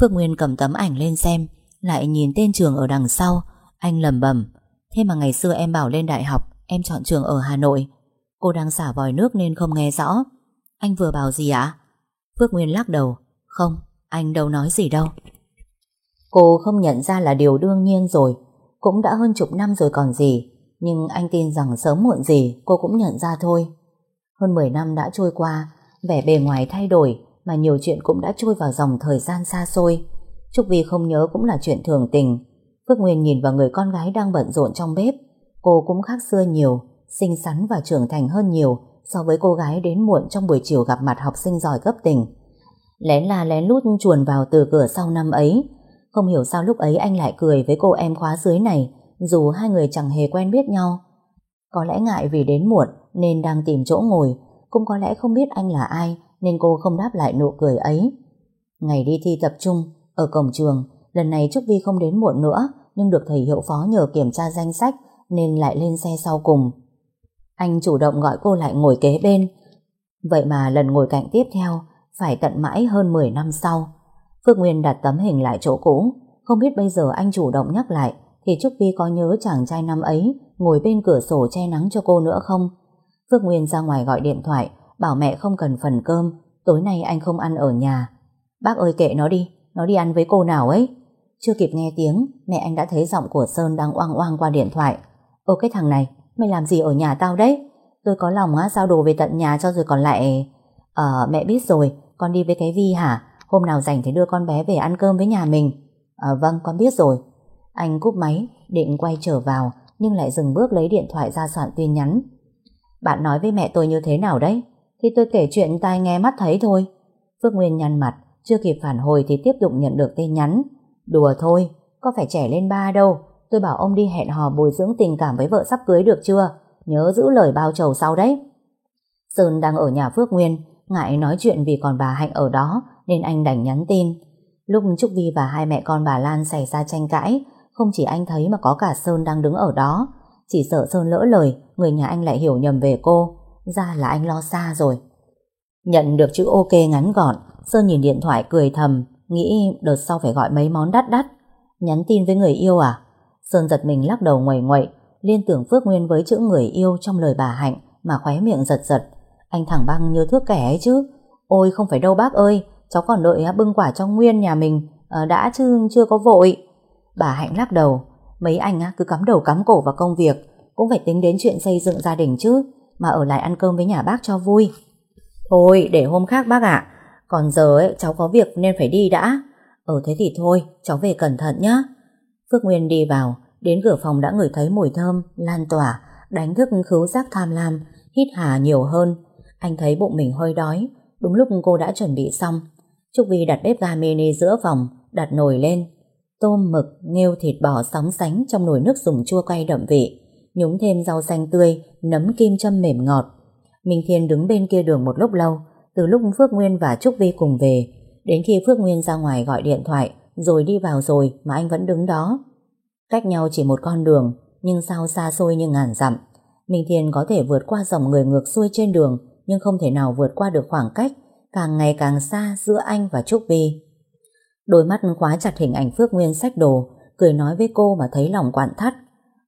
Phương Nguyên cầm tấm ảnh lên xem lại nhìn tên trường ở đằng sau Anh lầm bầm Thế mà ngày xưa em bảo lên đại học Em chọn trường ở Hà Nội. Cô đang xả vòi nước nên không nghe rõ. Anh vừa bảo gì ạ? Phước Nguyên lắc đầu Không, anh đâu nói gì đâu. Cô không nhận ra là điều đương nhiên rồi Cũng đã hơn chục năm rồi còn gì Nhưng anh tin rằng sớm muộn gì Cô cũng nhận ra thôi. Hơn 10 năm đã trôi qua Vẻ bề ngoài thay đổi Mà nhiều chuyện cũng đã trôi vào dòng thời gian xa xôi. Trúc Vi không nhớ cũng là chuyện thường tình. Phước Nguyên nhìn vào người con gái đang bận rộn trong bếp. Cô cũng khác xưa nhiều, xinh xắn và trưởng thành hơn nhiều so với cô gái đến muộn trong buổi chiều gặp mặt học sinh giỏi cấp tỉnh. Lén là lén lút chuồn vào từ cửa sau năm ấy. Không hiểu sao lúc ấy anh lại cười với cô em khóa dưới này, dù hai người chẳng hề quen biết nhau. Có lẽ ngại vì đến muộn nên đang tìm chỗ ngồi, cũng có lẽ không biết anh là ai nên cô không đáp lại nụ cười ấy. Ngày đi thi tập trung, ở cổng trường, lần này Trúc Vi không đến muộn nữa, nhưng được thầy hiệu phó nhờ kiểm tra danh sách nên lại lên xe sau cùng. Anh chủ động gọi cô lại ngồi kế bên. Vậy mà lần ngồi cạnh tiếp theo phải tận mãi hơn 10 năm sau. Phước Nguyên đặt tấm hình lại chỗ cũ, không biết bây giờ anh chủ động nhắc lại thì Trúc Vi có nhớ chàng trai năm ấy ngồi bên cửa sổ che nắng cho cô nữa không? Phước Nguyên ra ngoài gọi điện thoại, bảo mẹ không cần phần cơm, tối nay anh không ăn ở nhà. Bác ơi kệ nó đi, nó đi ăn với cô nào ấy? Chưa kịp nghe tiếng, Mẹ anh đã thấy giọng của Sơn đang oang oang qua điện thoại. Ô, cái thằng này, Mày làm gì ở nhà tao đấy? Tôi có lòng á, giao đồ về tận nhà cho rồi còn lại Ờ mẹ biết rồi, Con đi với cái Vi hả? Hôm nào rảnh thì đưa con bé về ăn cơm với nhà mình. Ờ vâng con biết rồi. Anh cúp máy, định quay trở vào, Nhưng lại dừng bước lấy điện thoại ra soạn tin nhắn. Bạn nói với mẹ tôi như thế nào đấy? Thì tôi kể chuyện tai nghe mắt thấy thôi. Phước Nguyên nhăn mặt. Chưa kịp phản hồi thì tiếp tục nhận được tin nhắn. Đùa thôi, có phải trẻ lên ba đâu. Tôi bảo ông đi hẹn hò bồi dưỡng tình cảm với vợ sắp cưới được chưa? Nhớ giữ lời bao trầu sau đấy. Sơn đang ở nhà Phước Nguyên, ngại nói chuyện vì còn bà Hạnh ở đó nên anh đành nhắn tin. Lúc Trúc Vi và hai mẹ con bà Lan xảy ra tranh cãi, không chỉ anh thấy mà có cả Sơn đang đứng ở đó. Chỉ sợ Sơn lỡ lời, người nhà anh lại hiểu nhầm về cô. Ra là anh lo xa rồi. Nhận được chữ ok ngắn gọn, Sơn nhìn điện thoại cười thầm, nghĩ đợt sau phải gọi mấy món đắt đắt. Nhắn tin với người yêu à? Sơn giật mình lắc đầu ngoẩy ngoậy, liên tưởng Phước Nguyên với chữ người yêu trong lời bà Hạnh mà khóe miệng giật giật. Anh thẳng băng như thước kẻ ấy chứ. Ôi không phải đâu bác ơi, cháu còn đợi bưng quả cho Nguyên nhà mình, à, đã chứ chưa có vội. Bà Hạnh lắc đầu, mấy anh cứ cắm đầu cắm cổ vào công việc, cũng phải tính đến chuyện xây dựng gia đình chứ, mà ở lại ăn cơm với nhà bác cho vui. Thôi, để hôm khác bác ạ, còn giờ ấy, cháu có việc nên phải đi đã. ở thế thì thôi, cháu về cẩn thận nhé. Phước Nguyên đi vào, đến cửa phòng đã ngửi thấy mùi thơm, lan tỏa, đánh thức khứu giác tham lam, hít hà nhiều hơn. Anh thấy bụng mình hơi đói, đúng lúc cô đã chuẩn bị xong. Trúc Vi đặt bếp ga mini giữa phòng, đặt nồi lên. Tôm mực, nghêu thịt bò sóng sánh trong nồi nước dùng chua cay đậm vị, nhúng thêm rau xanh tươi, nấm kim châm mềm ngọt. Minh Thiên đứng bên kia đường một lúc lâu, từ lúc Phước Nguyên và Trúc Vi cùng về, đến khi Phước Nguyên ra ngoài gọi điện thoại, rồi đi vào rồi mà anh vẫn đứng đó. Cách nhau chỉ một con đường, nhưng sao xa xôi như ngàn dặm. Minh Thiên có thể vượt qua dòng người ngược xuôi trên đường, nhưng không thể nào vượt qua được khoảng cách càng ngày càng xa giữa anh và Trúc Vi. Đôi mắt khóa chặt hình ảnh Phước Nguyên sách đồ, cười nói với cô mà thấy lòng quặn thắt.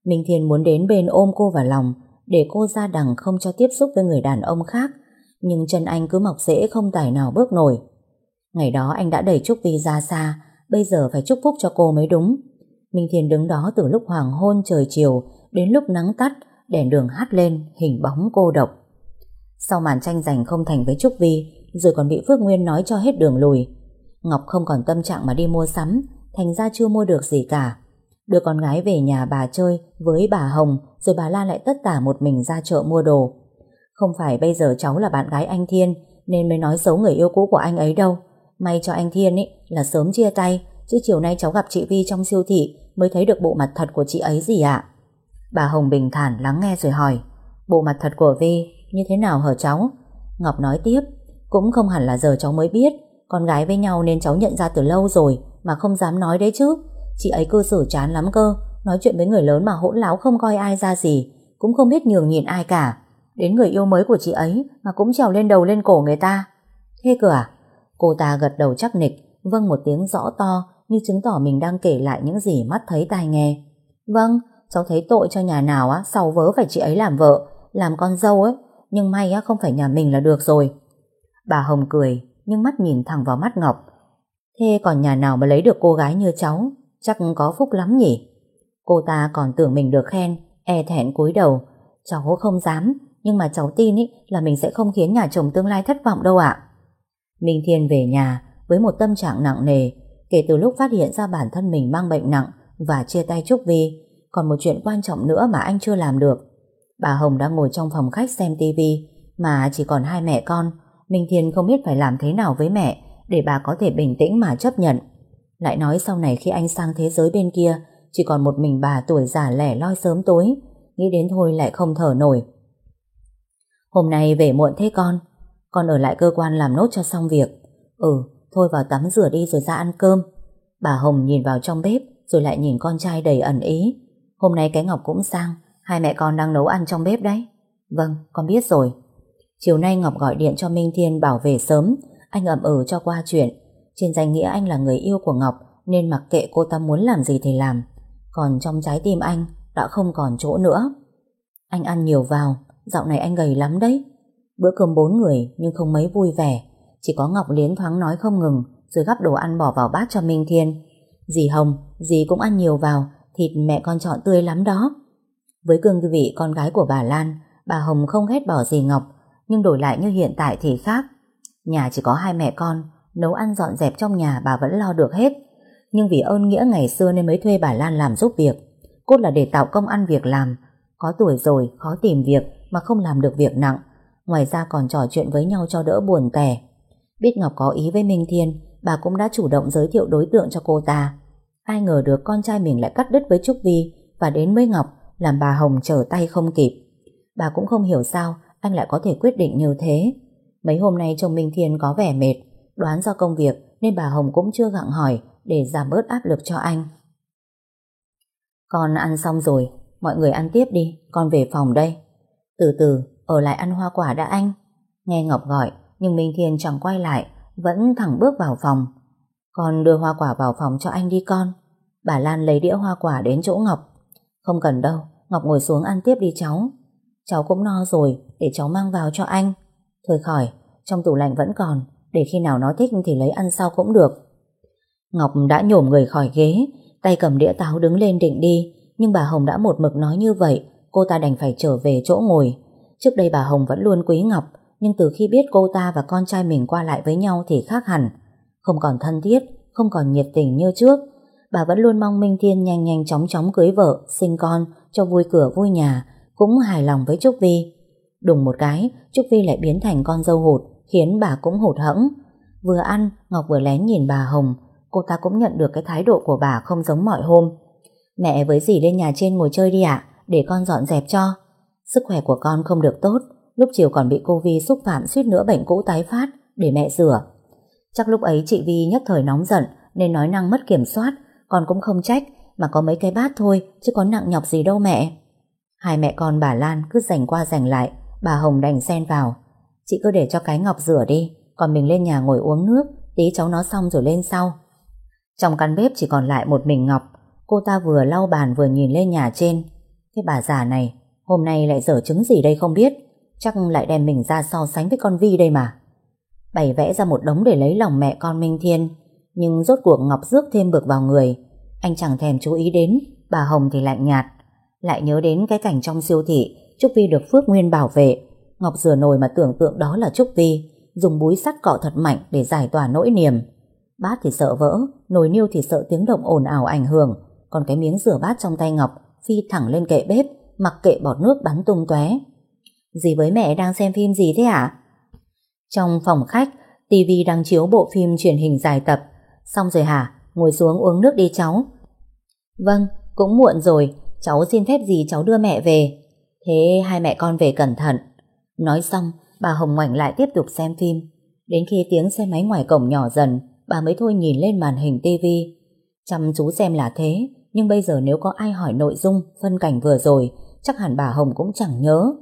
Minh Thiên muốn đến bên ôm cô vào lòng, để cô ra đằng không cho tiếp xúc với người đàn ông khác, nhưng chân anh cứ mọc rễ không tài nào bước nổi. Ngày đó anh đã đẩy Trúc Vi ra xa, bây giờ phải chúc phúc cho cô mới đúng. Minh Thiên đứng đó từ lúc hoàng hôn trời chiều đến lúc nắng tắt, đèn đường hắt lên hình bóng cô độc. Sau màn tranh giành không thành với Trúc Vi, rồi còn bị Phước Nguyên nói cho hết đường lùi. Ngọc không còn tâm trạng mà đi mua sắm, thành ra chưa mua được gì cả. Đưa con gái về nhà bà chơi với bà Hồng, rồi bà Lan lại tất tả một mình ra chợ mua đồ. Không phải bây giờ cháu là bạn gái anh Thiên, nên mới nói xấu người yêu cũ của anh ấy đâu. May cho anh Thiên ý, là sớm chia tay, chứ chiều nay cháu gặp chị Vi trong siêu thị mới thấy được bộ mặt thật của chị ấy gì ạ. Bà Hồng bình thản lắng nghe rồi hỏi, bộ mặt thật của Vi như thế nào hở cháu? Ngọc nói tiếp, cũng không hẳn là giờ cháu mới biết, con gái với nhau nên cháu nhận ra từ lâu rồi mà không dám nói đấy chứ. Chị ấy cư xử chán lắm cơ, nói chuyện với người lớn mà hỗn láo không coi ai ra gì, cũng không biết nhường nhìn ai cả. Đến người yêu mới của chị ấy mà cũng trèo lên đầu lên cổ người ta. Thế cửa. à? Cô ta gật đầu chắc nịch, vâng một tiếng rõ to như chứng tỏ mình đang kể lại những gì mắt thấy tai nghe. Vâng, cháu thấy tội cho nhà nào á, sau vớ phải chị ấy làm vợ, làm con dâu ấy, nhưng may á không phải nhà mình là được rồi. Bà Hồng cười, nhưng mắt nhìn thẳng vào mắt Ngọc. Thế còn nhà nào mà lấy được cô gái như cháu, chắc có phúc lắm nhỉ? Cô ta còn tưởng mình được khen, e thẹn cúi đầu. Cháu không dám, nhưng mà cháu tin ý là mình sẽ không khiến nhà chồng tương lai thất vọng đâu ạ. Minh Thiên về nhà với một tâm trạng nặng nề, kể từ lúc phát hiện ra bản thân mình mang bệnh nặng và chia tay Trúc Vi, còn một chuyện quan trọng nữa mà anh chưa làm được. Bà Hồng đang ngồi trong phòng khách xem tivi mà chỉ còn hai mẹ con, Minh Thiên không biết phải làm thế nào với mẹ để bà có thể bình tĩnh mà chấp nhận. Lại nói sau này khi anh sang thế giới bên kia, chỉ còn một mình bà tuổi già lẻ loi sớm tối, nghĩ đến thôi lại không thở nổi. Hôm nay về muộn thế con, con ở lại cơ quan làm nốt cho xong việc. Ừ, thôi vào tắm rửa đi rồi ra ăn cơm. Bà Hồng nhìn vào trong bếp rồi lại nhìn con trai đầy ẩn ý. Hôm nay cái Ngọc cũng sang, hai mẹ con đang nấu ăn trong bếp đấy. Vâng, con biết rồi. Chiều nay Ngọc gọi điện cho Minh Thiên bảo về sớm, anh ậm ừ cho qua chuyện. Trên danh nghĩa anh là người yêu của Ngọc nên mặc kệ cô ta muốn làm gì thì làm. Còn trong trái tim anh đã không còn chỗ nữa. Anh ăn nhiều vào, dạo này anh gầy lắm đấy. Bữa cơm bốn người nhưng không mấy vui vẻ. Chỉ có Ngọc liến thoáng nói không ngừng rồi gắp đồ ăn bỏ vào bát cho Minh Thiên. Dì Hồng, dì cũng ăn nhiều vào, thịt mẹ con chọn tươi lắm đó. Với cương vị con gái của bà Lan, bà Hồng không ghét bỏ dì Ngọc nhưng đổi lại như hiện tại thì khác. Nhà chỉ có hai mẹ con, nấu ăn dọn dẹp trong nhà bà vẫn lo được hết. Nhưng vì ơn nghĩa ngày xưa nên mới thuê bà Lan làm giúp việc. Cốt là để tạo công ăn việc làm. Có tuổi rồi, khó tìm việc mà không làm được việc nặng. Ngoài ra còn trò chuyện với nhau cho đỡ buồn tẻ. Biết Ngọc có ý với Minh Thiên, bà cũng đã chủ động giới thiệu đối tượng cho cô ta. Ai ngờ được con trai mình lại cắt đứt với Trúc Vi và đến với Ngọc làm bà Hồng trở tay không kịp. Bà cũng không hiểu sao anh lại có thể quyết định như thế. Mấy hôm nay chồng Minh Thiên có vẻ mệt, đoán do công việc nên bà Hồng cũng chưa gặng hỏi để giảm bớt áp lực cho anh. Con ăn xong rồi, mọi người ăn tiếp đi, con về phòng đây. Từ từ, ở lại ăn hoa quả đã anh. Nghe Ngọc gọi, nhưng Minh Thiên chẳng quay lại, vẫn thẳng bước vào phòng. Con đưa hoa quả vào phòng cho anh đi con. Bà Lan lấy đĩa hoa quả đến chỗ Ngọc. Không cần đâu, Ngọc ngồi xuống ăn tiếp đi cháu. Cháu cũng no rồi, để cháu mang vào cho anh. Thôi khỏi, trong tủ lạnh vẫn còn, để khi nào nó thích thì lấy ăn sau cũng được. Ngọc đã nhổm người khỏi ghế, tay cầm đĩa táo đứng lên định đi, nhưng bà Hồng đã một mực nói như vậy, cô ta đành phải trở về chỗ ngồi. Trước đây bà Hồng vẫn luôn quý Ngọc, nhưng từ khi biết cô ta và con trai mình qua lại với nhau thì khác hẳn. Không còn thân thiết, không còn nhiệt tình như trước. Bà vẫn luôn mong Minh Thiên nhanh nhanh chóng chóng cưới vợ, sinh con, cho vui cửa vui nhà, cũng hài lòng với Trúc Vi. Đùng một cái, Trúc Vi lại biến thành con dâu hụt, khiến bà cũng hụt hẫng. Vừa ăn, Ngọc vừa lén nhìn bà Hồng, cô ta cũng nhận được cái thái độ của bà không giống mọi hôm. Mẹ với dì lên nhà trên ngồi chơi đi ạ, để con dọn dẹp cho. Sức khỏe của con không được tốt, lúc chiều còn bị cô Vi xúc phạm suýt nữa bệnh cũ tái phát, để mẹ rửa. Chắc lúc ấy chị Vi nhất thời nóng giận, nên nói năng mất kiểm soát, con cũng không trách, mà có mấy cái bát thôi, chứ có nặng nhọc gì đâu mẹ. Hai mẹ con bà Lan cứ giành qua giành lại, bà Hồng đành xen vào. Chị cứ để cho cái Ngọc rửa đi, còn mình lên nhà ngồi uống nước, tí cháu nó xong rồi lên sau. Trong căn bếp chỉ còn lại một mình Ngọc, cô ta vừa lau bàn vừa nhìn lên nhà trên. Cái bà già này, hôm nay lại dở trứng gì đây không biết, chắc lại đem mình ra so sánh với con Vi đây mà. Bày vẽ ra một đống để lấy lòng mẹ con Minh Thiên, nhưng rốt cuộc Ngọc rước thêm bực vào người. Anh chẳng thèm chú ý đến, bà Hồng thì lạnh nhạt. Lại nhớ đến cái cảnh trong siêu thị, Trúc Vi được Phước Nguyên bảo vệ. Ngọc rửa nồi mà tưởng tượng đó là Trúc Vi, dùng búi sắt cọ thật mạnh để giải tỏa nỗi niềm. Bát thì sợ vỡ, nồi niêu thì sợ tiếng động ồn ào ảnh hưởng, còn cái miếng rửa bát trong tay Ngọc phi thẳng lên kệ bếp, mặc kệ bọt nước bắn tung tóe. Dì với mẹ đang xem phim gì thế ạ? Trong phòng khách, TV đang chiếu bộ phim truyền hình dài tập. Xong rồi hả? Ngồi xuống uống nước đi cháu. Vâng, cũng muộn rồi, cháu xin phép gì cháu đưa mẹ về. Thế hai mẹ con về cẩn thận. Nói xong, bà Hồng ngoảnh lại tiếp tục xem phim. Đến khi tiếng xe máy ngoài cổng nhỏ dần, bà mới thôi nhìn lên màn hình tivi. Chăm chú xem là thế, nhưng bây giờ nếu có ai hỏi nội dung, phân cảnh vừa rồi, chắc hẳn bà Hồng cũng chẳng nhớ.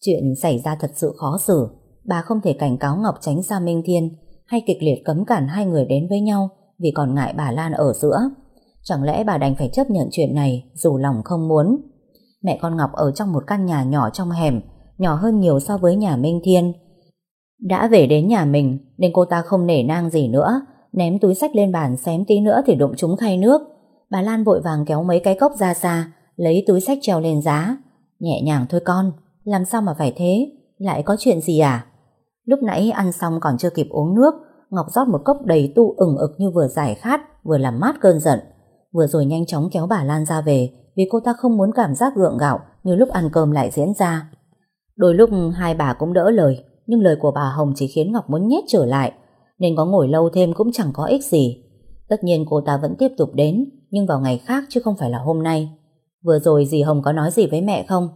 Chuyện xảy ra thật sự khó xử, bà không thể cảnh cáo Ngọc tránh xa Minh Thiên hay kịch liệt cấm cản hai người đến với nhau vì còn ngại bà Lan ở giữa. Chẳng lẽ bà đành phải chấp nhận chuyện này dù lòng không muốn. Mẹ con Ngọc ở trong một căn nhà nhỏ trong hẻm, nhỏ hơn nhiều so với nhà Minh Thiên. Đã về đến nhà mình nên cô ta không nể nang gì nữa, ném túi sách lên bàn xém tí nữa thì đụng trúng khay nước. Bà Lan vội vàng kéo mấy cái cốc ra xa, lấy túi sách treo lên giá. Nhẹ nhàng thôi con, làm sao mà phải thế? Lại có chuyện gì à? Lúc nãy ăn xong còn chưa kịp uống nước, Ngọc rót một cốc đầy tu ửng ực như vừa giải khát, vừa làm mát cơn giận. Vừa rồi nhanh chóng kéo bà Lan ra về, vì cô ta không muốn cảm giác gượng gạo như lúc ăn cơm lại diễn ra. Đôi lúc hai bà cũng đỡ lời, nhưng lời của bà Hồng chỉ khiến Ngọc muốn nhét trở lại, nên có ngồi lâu thêm cũng chẳng có ích gì. Tất nhiên cô ta vẫn tiếp tục đến, nhưng vào ngày khác chứ không phải là hôm nay. Vừa rồi dì Hồng có nói gì với mẹ không?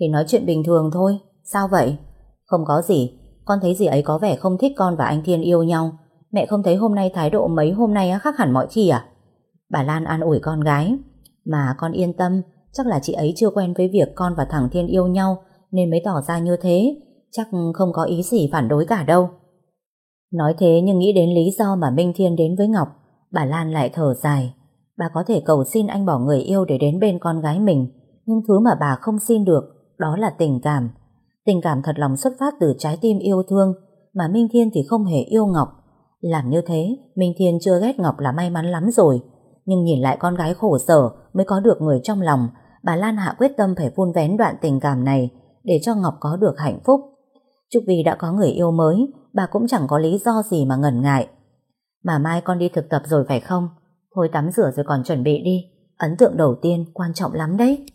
Thì nói chuyện bình thường thôi, sao vậy? Không có gì, con thấy dì ấy có vẻ không thích con và anh Thiên yêu nhau. Mẹ không thấy hôm nay thái độ mấy hôm nay khác hẳn mọi khi à? Bà Lan an ủi con gái. Mà con yên tâm, chắc là chị ấy chưa quen với việc con và thằng Thiên yêu nhau nên mới tỏ ra như thế. Chắc không có ý gì phản đối cả đâu. Nói thế nhưng nghĩ đến lý do mà Minh Thiên đến với Ngọc, bà Lan lại thở dài. Bà có thể cầu xin anh bỏ người yêu để đến bên con gái mình, nhưng thứ mà bà không xin được, đó là tình cảm. Tình cảm thật lòng xuất phát từ trái tim yêu thương, mà Minh Thiên thì không hề yêu Ngọc. Làm như thế, Minh Thiên chưa ghét Ngọc là may mắn lắm rồi. Nhưng nhìn lại con gái khổ sở mới có được người trong lòng, bà Lan Hạ quyết tâm phải vun vén đoạn tình cảm này để cho Ngọc có được hạnh phúc. Trúc Vy đã có người yêu mới, bà cũng chẳng có lý do gì mà ngần ngại. Mà mai con đi thực tập rồi phải không? Thôi tắm rửa rồi còn chuẩn bị đi. Ấn tượng đầu tiên quan trọng lắm đấy.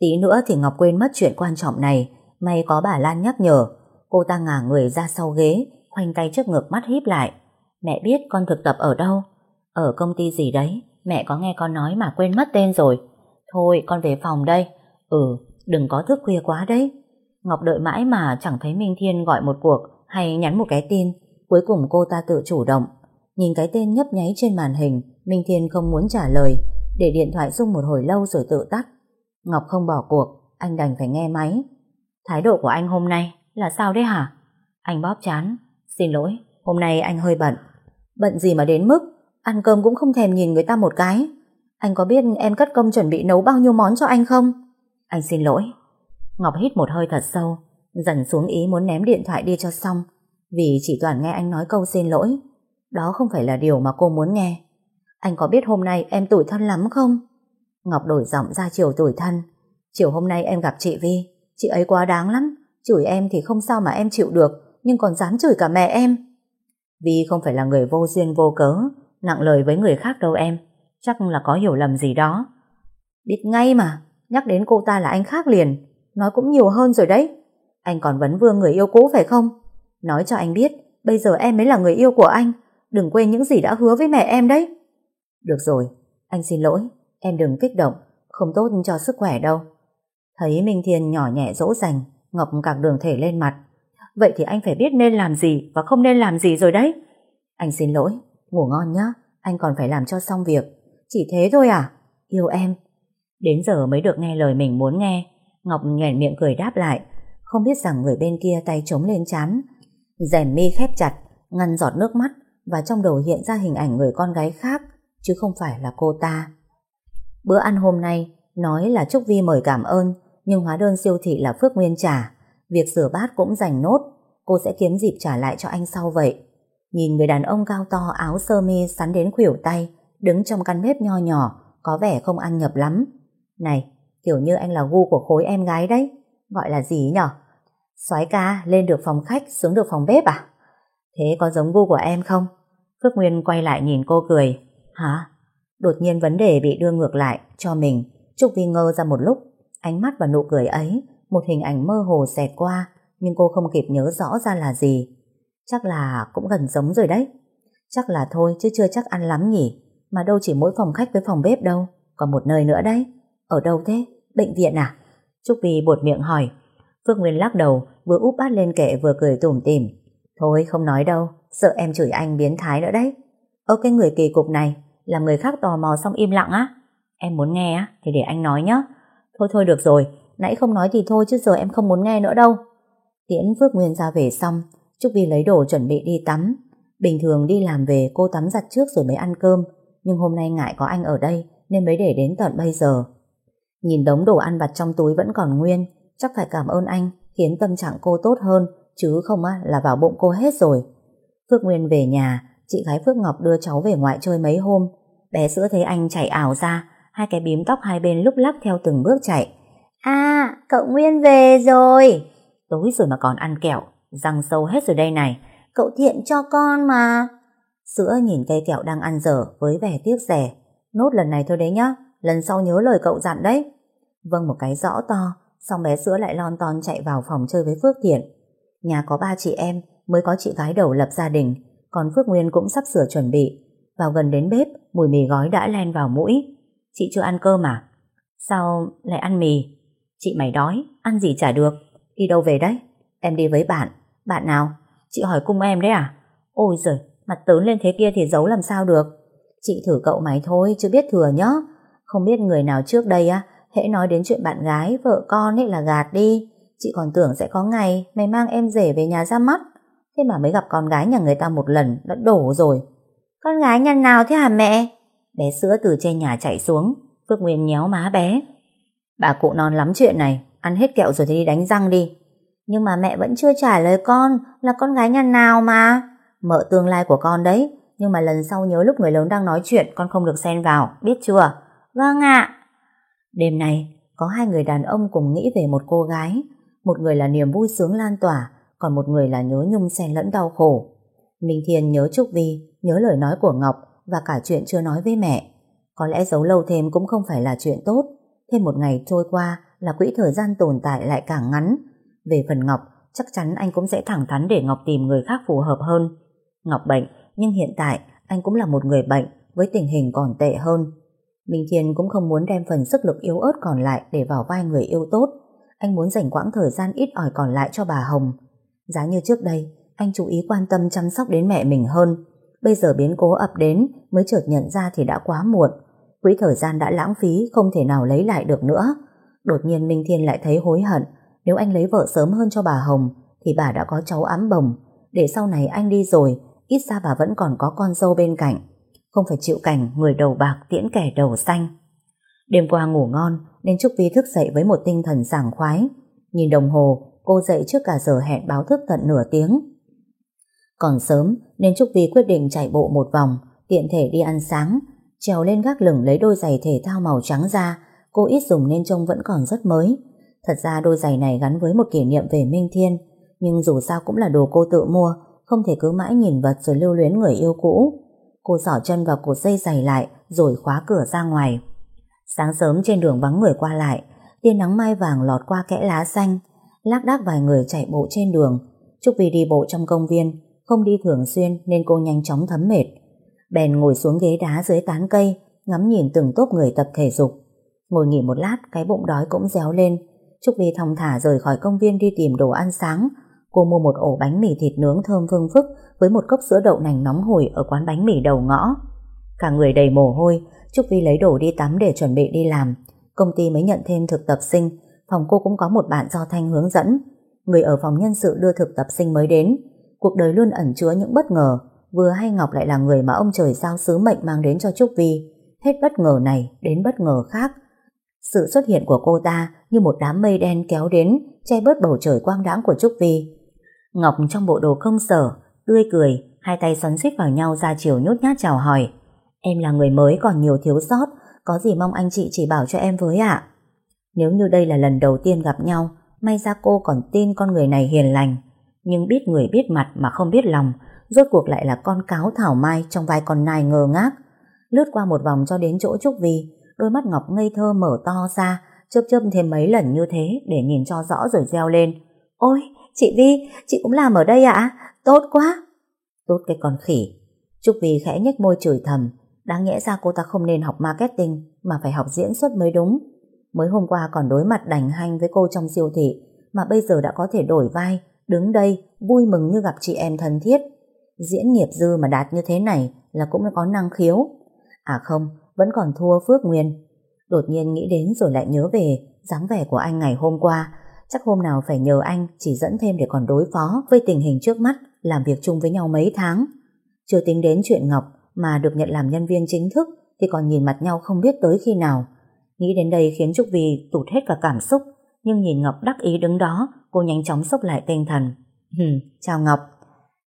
Tí nữa thì Ngọc quên mất chuyện quan trọng này. May có bà Lan nhắc nhở. Cô ta ngả người ra sau ghế, khoanh tay trước ngực mắt híp lại. Mẹ biết con thực tập ở đâu? Ở công ty gì đấy? Mẹ có nghe con nói mà quên mất tên rồi. Thôi con về phòng đây. Ừ, đừng có thức khuya quá đấy. Ngọc đợi mãi mà chẳng thấy Minh Thiên gọi một cuộc hay nhắn một cái tin. Cuối cùng cô ta tự chủ động. Nhìn cái tên nhấp nháy trên màn hình, Minh Thiên không muốn trả lời, để điện thoại rung một hồi lâu rồi tự tắt. Ngọc không bỏ cuộc, anh đành phải nghe máy. Thái độ của anh hôm nay là sao đấy hả? Anh bóp chán. Xin lỗi, hôm nay anh hơi bận. Bận gì mà đến mức ăn cơm cũng không thèm nhìn người ta một cái. Anh có biết em cất công chuẩn bị nấu bao nhiêu món cho anh không? Anh xin lỗi. Ngọc hít một hơi thật sâu, dần xuống ý muốn ném điện thoại đi cho xong, vì chỉ toàn nghe anh nói câu xin lỗi. Đó không phải là điều mà cô muốn nghe. Anh có biết hôm nay em tủi thân lắm không? Ngọc đổi giọng ra chiều tủi thân. Chiều hôm nay em gặp chị Vi, chị ấy quá đáng lắm. Chửi em thì không sao mà em chịu được, nhưng còn dám chửi cả mẹ em. Vi không phải là người vô duyên vô cớ, nặng lời với người khác đâu em. Chắc là có hiểu lầm gì đó. Biết ngay mà, nhắc đến cô ta là anh khác liền. Nói cũng nhiều hơn rồi đấy. Anh còn vấn vương người yêu cũ phải không? Nói cho anh biết, bây giờ em mới là người yêu của anh. Đừng quên những gì đã hứa với mẹ em đấy. Được rồi, anh xin lỗi. Em đừng kích động, không tốt cho sức khỏe đâu. Thấy Minh Thiên nhỏ nhẹ dỗ dành, Ngọc càng đường thể lên mặt. Vậy thì anh phải biết nên làm gì và không nên làm gì rồi đấy. Anh xin lỗi, ngủ ngon nhá, anh còn phải làm cho xong việc. Chỉ thế thôi à? Yêu em. Đến giờ mới được nghe lời mình muốn nghe. Ngọc nhoẻn miệng cười đáp lại, không biết rằng người bên kia tay chống lên chán. Rèm mi khép chặt, ngăn giọt nước mắt và trong đầu hiện ra hình ảnh người con gái khác, chứ không phải là cô ta. Bữa ăn hôm nay nói là Trúc Vi mời cảm ơn, nhưng hóa đơn siêu thị là Phước Nguyên trả. Việc rửa bát cũng dành nốt, cô sẽ kiếm dịp trả lại cho anh sau vậy. Nhìn người đàn ông cao to áo sơ mi sắn đến khuỷu tay, đứng trong căn bếp nho nhỏ, có vẻ không ăn nhập lắm. Này, kiểu như anh là gu của khối em gái đấy. Gọi là gì nhở? soái ca lên được phòng khách, xuống được phòng bếp à? Thế có giống gu của em không? Phước Nguyên quay lại nhìn cô cười. Hả? Đột nhiên vấn đề bị đưa ngược lại cho mình. Trúc Vi ngơ ra một lúc. Ánh mắt và nụ cười ấy, một hình ảnh mơ hồ xẹt qua, nhưng cô không kịp nhớ rõ ra là gì. Chắc là cũng gần giống rồi đấy. Chắc là thôi chứ chưa chắc ăn lắm nhỉ. Mà đâu chỉ mỗi phòng khách với phòng bếp đâu. Còn một nơi nữa đấy. Ở đâu thế? Bệnh viện à? Trúc Vi buột miệng hỏi. Phước Nguyên lắc đầu, vừa úp bát lên kệ vừa cười tủm tỉm. Thôi không nói đâu, sợ em chửi anh biến thái nữa đấy. Ơ cái người kỳ cục này, làm người khác tò mò xong im lặng á. Em muốn nghe á, thì để anh nói nhé. Thôi thôi được rồi, nãy không nói thì thôi chứ giờ em không muốn nghe nữa đâu. Tiễn Phước Nguyên ra về xong, Trúc Vi lấy đồ chuẩn bị đi tắm. Bình thường đi làm về cô tắm giặt trước rồi mới ăn cơm, nhưng hôm nay ngại có anh ở đây nên mới để đến tận bây giờ. Nhìn đống đồ ăn vặt trong túi vẫn còn nguyên, chắc phải cảm ơn anh khiến tâm trạng cô tốt hơn, chứ không á là vào bụng cô hết rồi. Phước Nguyên về nhà, chị gái Phước Ngọc đưa cháu về ngoại chơi mấy hôm. Bé sữa thấy anh chạy ảo ra, hai cái bím tóc hai bên lúc lắc theo từng bước chạy. À, cậu Nguyên về rồi. Tối rồi mà còn ăn kẹo, răng sâu hết rồi đây này. Cậu thiện cho con mà. Sữa nhìn cây kẹo đang ăn dở với vẻ tiếc rẻ. Nốt lần này thôi đấy nhá, lần sau nhớ lời cậu dặn đấy. Vâng một cái rõ to, xong bé sữa lại lon ton chạy vào phòng chơi với Phước Thiện. Nhà có ba chị em, mới có chị gái đầu lập gia đình, còn Phước Nguyên cũng sắp sửa chuẩn bị. Vào gần đến bếp, mùi mì gói đã len vào mũi. Chị chưa ăn cơm à? Sao lại ăn mì? Chị mày đói, ăn gì chả được. Đi đâu về đấy? Em đi với bạn. Bạn nào? Chị hỏi cung em đấy à? Ôi giời, mặt tớn lên thế kia thì giấu làm sao được. Chị thử cậu mày thôi, chứ biết thừa nhá. Không biết người nào trước đây á, hễ nói đến chuyện bạn gái, vợ con ấy là gạt đi. Chị còn tưởng sẽ có ngày mày mang em rể về nhà ra mắt. Thế mà mới gặp con gái nhà người ta một lần đã đổ rồi. Con gái nhà nào thế hả mẹ? Bé sữa từ trên nhà chạy xuống, Phước Nguyên nhéo má bé. Bà cụ non lắm chuyện này, ăn hết kẹo rồi thì đi đánh răng đi. Nhưng mà mẹ vẫn chưa trả lời con là con gái nhà nào mà. Mợ tương lai của con đấy, nhưng mà lần sau nhớ lúc người lớn đang nói chuyện con không được xen vào, biết chưa? Vâng ạ. Đêm nay, có hai người đàn ông cùng nghĩ về một cô gái. Một người là niềm vui sướng lan tỏa, còn một người là nhớ nhung xen lẫn đau khổ. Minh Thiên nhớ Trúc Vi, nhớ lời nói của Ngọc và cả chuyện chưa nói với mẹ. Có lẽ giấu lâu thêm cũng không phải là chuyện tốt. Thêm một ngày trôi qua là quỹ thời gian tồn tại lại càng ngắn. Về phần Ngọc, chắc chắn anh cũng sẽ thẳng thắn để Ngọc tìm người khác phù hợp hơn. Ngọc bệnh, nhưng hiện tại anh cũng là một người bệnh với tình hình còn tệ hơn. Minh Thiên cũng không muốn đem phần sức lực yếu ớt còn lại để vào vai người yêu tốt. Anh muốn dành quãng thời gian ít ỏi còn lại cho bà Hồng. Giá như trước đây, anh chú ý quan tâm chăm sóc đến mẹ mình hơn. Bây giờ biến cố ập đến mới chợt nhận ra thì đã quá muộn. Quỹ thời gian đã lãng phí không thể nào lấy lại được nữa. Đột nhiên Minh Thiên lại thấy hối hận. Nếu anh lấy vợ sớm hơn cho bà Hồng thì bà đã có cháu ám bồng. Để sau này anh đi rồi, ít ra bà vẫn còn có con dâu bên cạnh. Không phải chịu cảnh người đầu bạc tiễn kẻ đầu xanh. Đêm qua ngủ ngon nên Trúc Vi thức dậy với một tinh thần sảng khoái. Nhìn đồng hồ, cô dậy trước cả giờ hẹn báo thức tận nửa tiếng. Còn sớm nên Trúc Vi quyết định chạy bộ một vòng, tiện thể đi ăn sáng, trèo lên gác lửng lấy đôi giày thể thao màu trắng ra, cô ít dùng nên trông vẫn còn rất mới. Thật ra đôi giày này gắn với một kỷ niệm về Minh Thiên, nhưng dù sao cũng là đồ cô tự mua, không thể cứ mãi nhìn vật rồi lưu luyến người yêu cũ. Cô giỏ chân vào cột dây giày lại rồi khóa cửa ra ngoài. Sáng sớm trên đường vắng người qua lại, tia nắng mai vàng lọt qua kẽ lá xanh, lác đác vài người chạy bộ trên đường. Trúc Vi đi bộ trong công viên, không đi thường xuyên nên cô nhanh chóng thấm mệt. Bèn ngồi xuống ghế đá dưới tán cây, ngắm nhìn từng tốp người tập thể dục. Ngồi nghỉ một lát, cái bụng đói cũng réo lên. Trúc Vi thong thả rời khỏi công viên đi tìm đồ ăn sáng. Cô mua một ổ bánh mì thịt nướng thơm phương phức với một cốc sữa đậu nành nóng hổi ở quán bánh mì đầu ngõ. Cả người đầy mồ hôi, Trúc Vi lấy đồ đi tắm để chuẩn bị đi làm. Công ty mới nhận thêm thực tập sinh, phòng cô cũng có một bạn do Thanh hướng dẫn. Người ở phòng nhân sự đưa thực tập sinh mới đến. Cuộc đời luôn ẩn chứa những bất ngờ, vừa hay Ngọc lại là người mà ông trời giao sứ mệnh mang đến cho Trúc Vi. Hết bất ngờ này đến bất ngờ khác. Sự xuất hiện của cô ta như một đám mây đen kéo đến, che bớt bầu trời quang đãng của Trúc Vi. Ngọc trong bộ đồ công sở, tươi cười, hai tay xoắn xít vào nhau ra chiều nhút nhát chào hỏi. Em là người mới còn nhiều thiếu sót, có gì mong anh chị chỉ bảo cho em với ạ. Nếu như đây là lần đầu tiên gặp nhau, may ra cô còn tin con người này hiền lành. Nhưng biết người biết mặt mà không biết lòng, rốt cuộc lại là con cáo thảo mai trong vai con nai ngơ ngác. Lướt qua một vòng cho đến chỗ Trúc Vi, đôi mắt Ngọc ngây thơ mở to ra, chớp chớp thêm mấy lần như thế để nhìn cho rõ rồi reo lên. Ôi, chị Vi, chị cũng làm ở đây ạ? Tốt quá! Tốt cái con khỉ. Trúc Vi khẽ nhếch môi chửi thầm, đáng nhẽ ra cô ta không nên học marketing mà phải học diễn xuất mới đúng. Mới hôm qua còn đối mặt đành hanh với cô trong siêu thị, mà bây giờ đã có thể đổi vai, đứng đây, vui mừng như gặp chị em thân thiết. Diễn nghiệp dư mà đạt như thế này là cũng có năng khiếu. À không, vẫn còn thua Phước Nguyên. Đột nhiên nghĩ đến rồi lại nhớ về dáng vẻ của anh ngày hôm qua. Chắc hôm nào phải nhờ anh chỉ dẫn thêm để còn đối phó với tình hình trước mắt, làm việc chung với nhau mấy tháng. Chưa tính đến chuyện Ngọc mà được nhận làm nhân viên chính thức thì còn nhìn mặt nhau không biết tới khi nào. Nghĩ đến đây khiến Trúc Vi tụt hết cả cảm xúc, nhưng nhìn Ngọc đắc ý đứng đó, cô nhanh chóng sốc lại tinh thần. Hừm, chào Ngọc.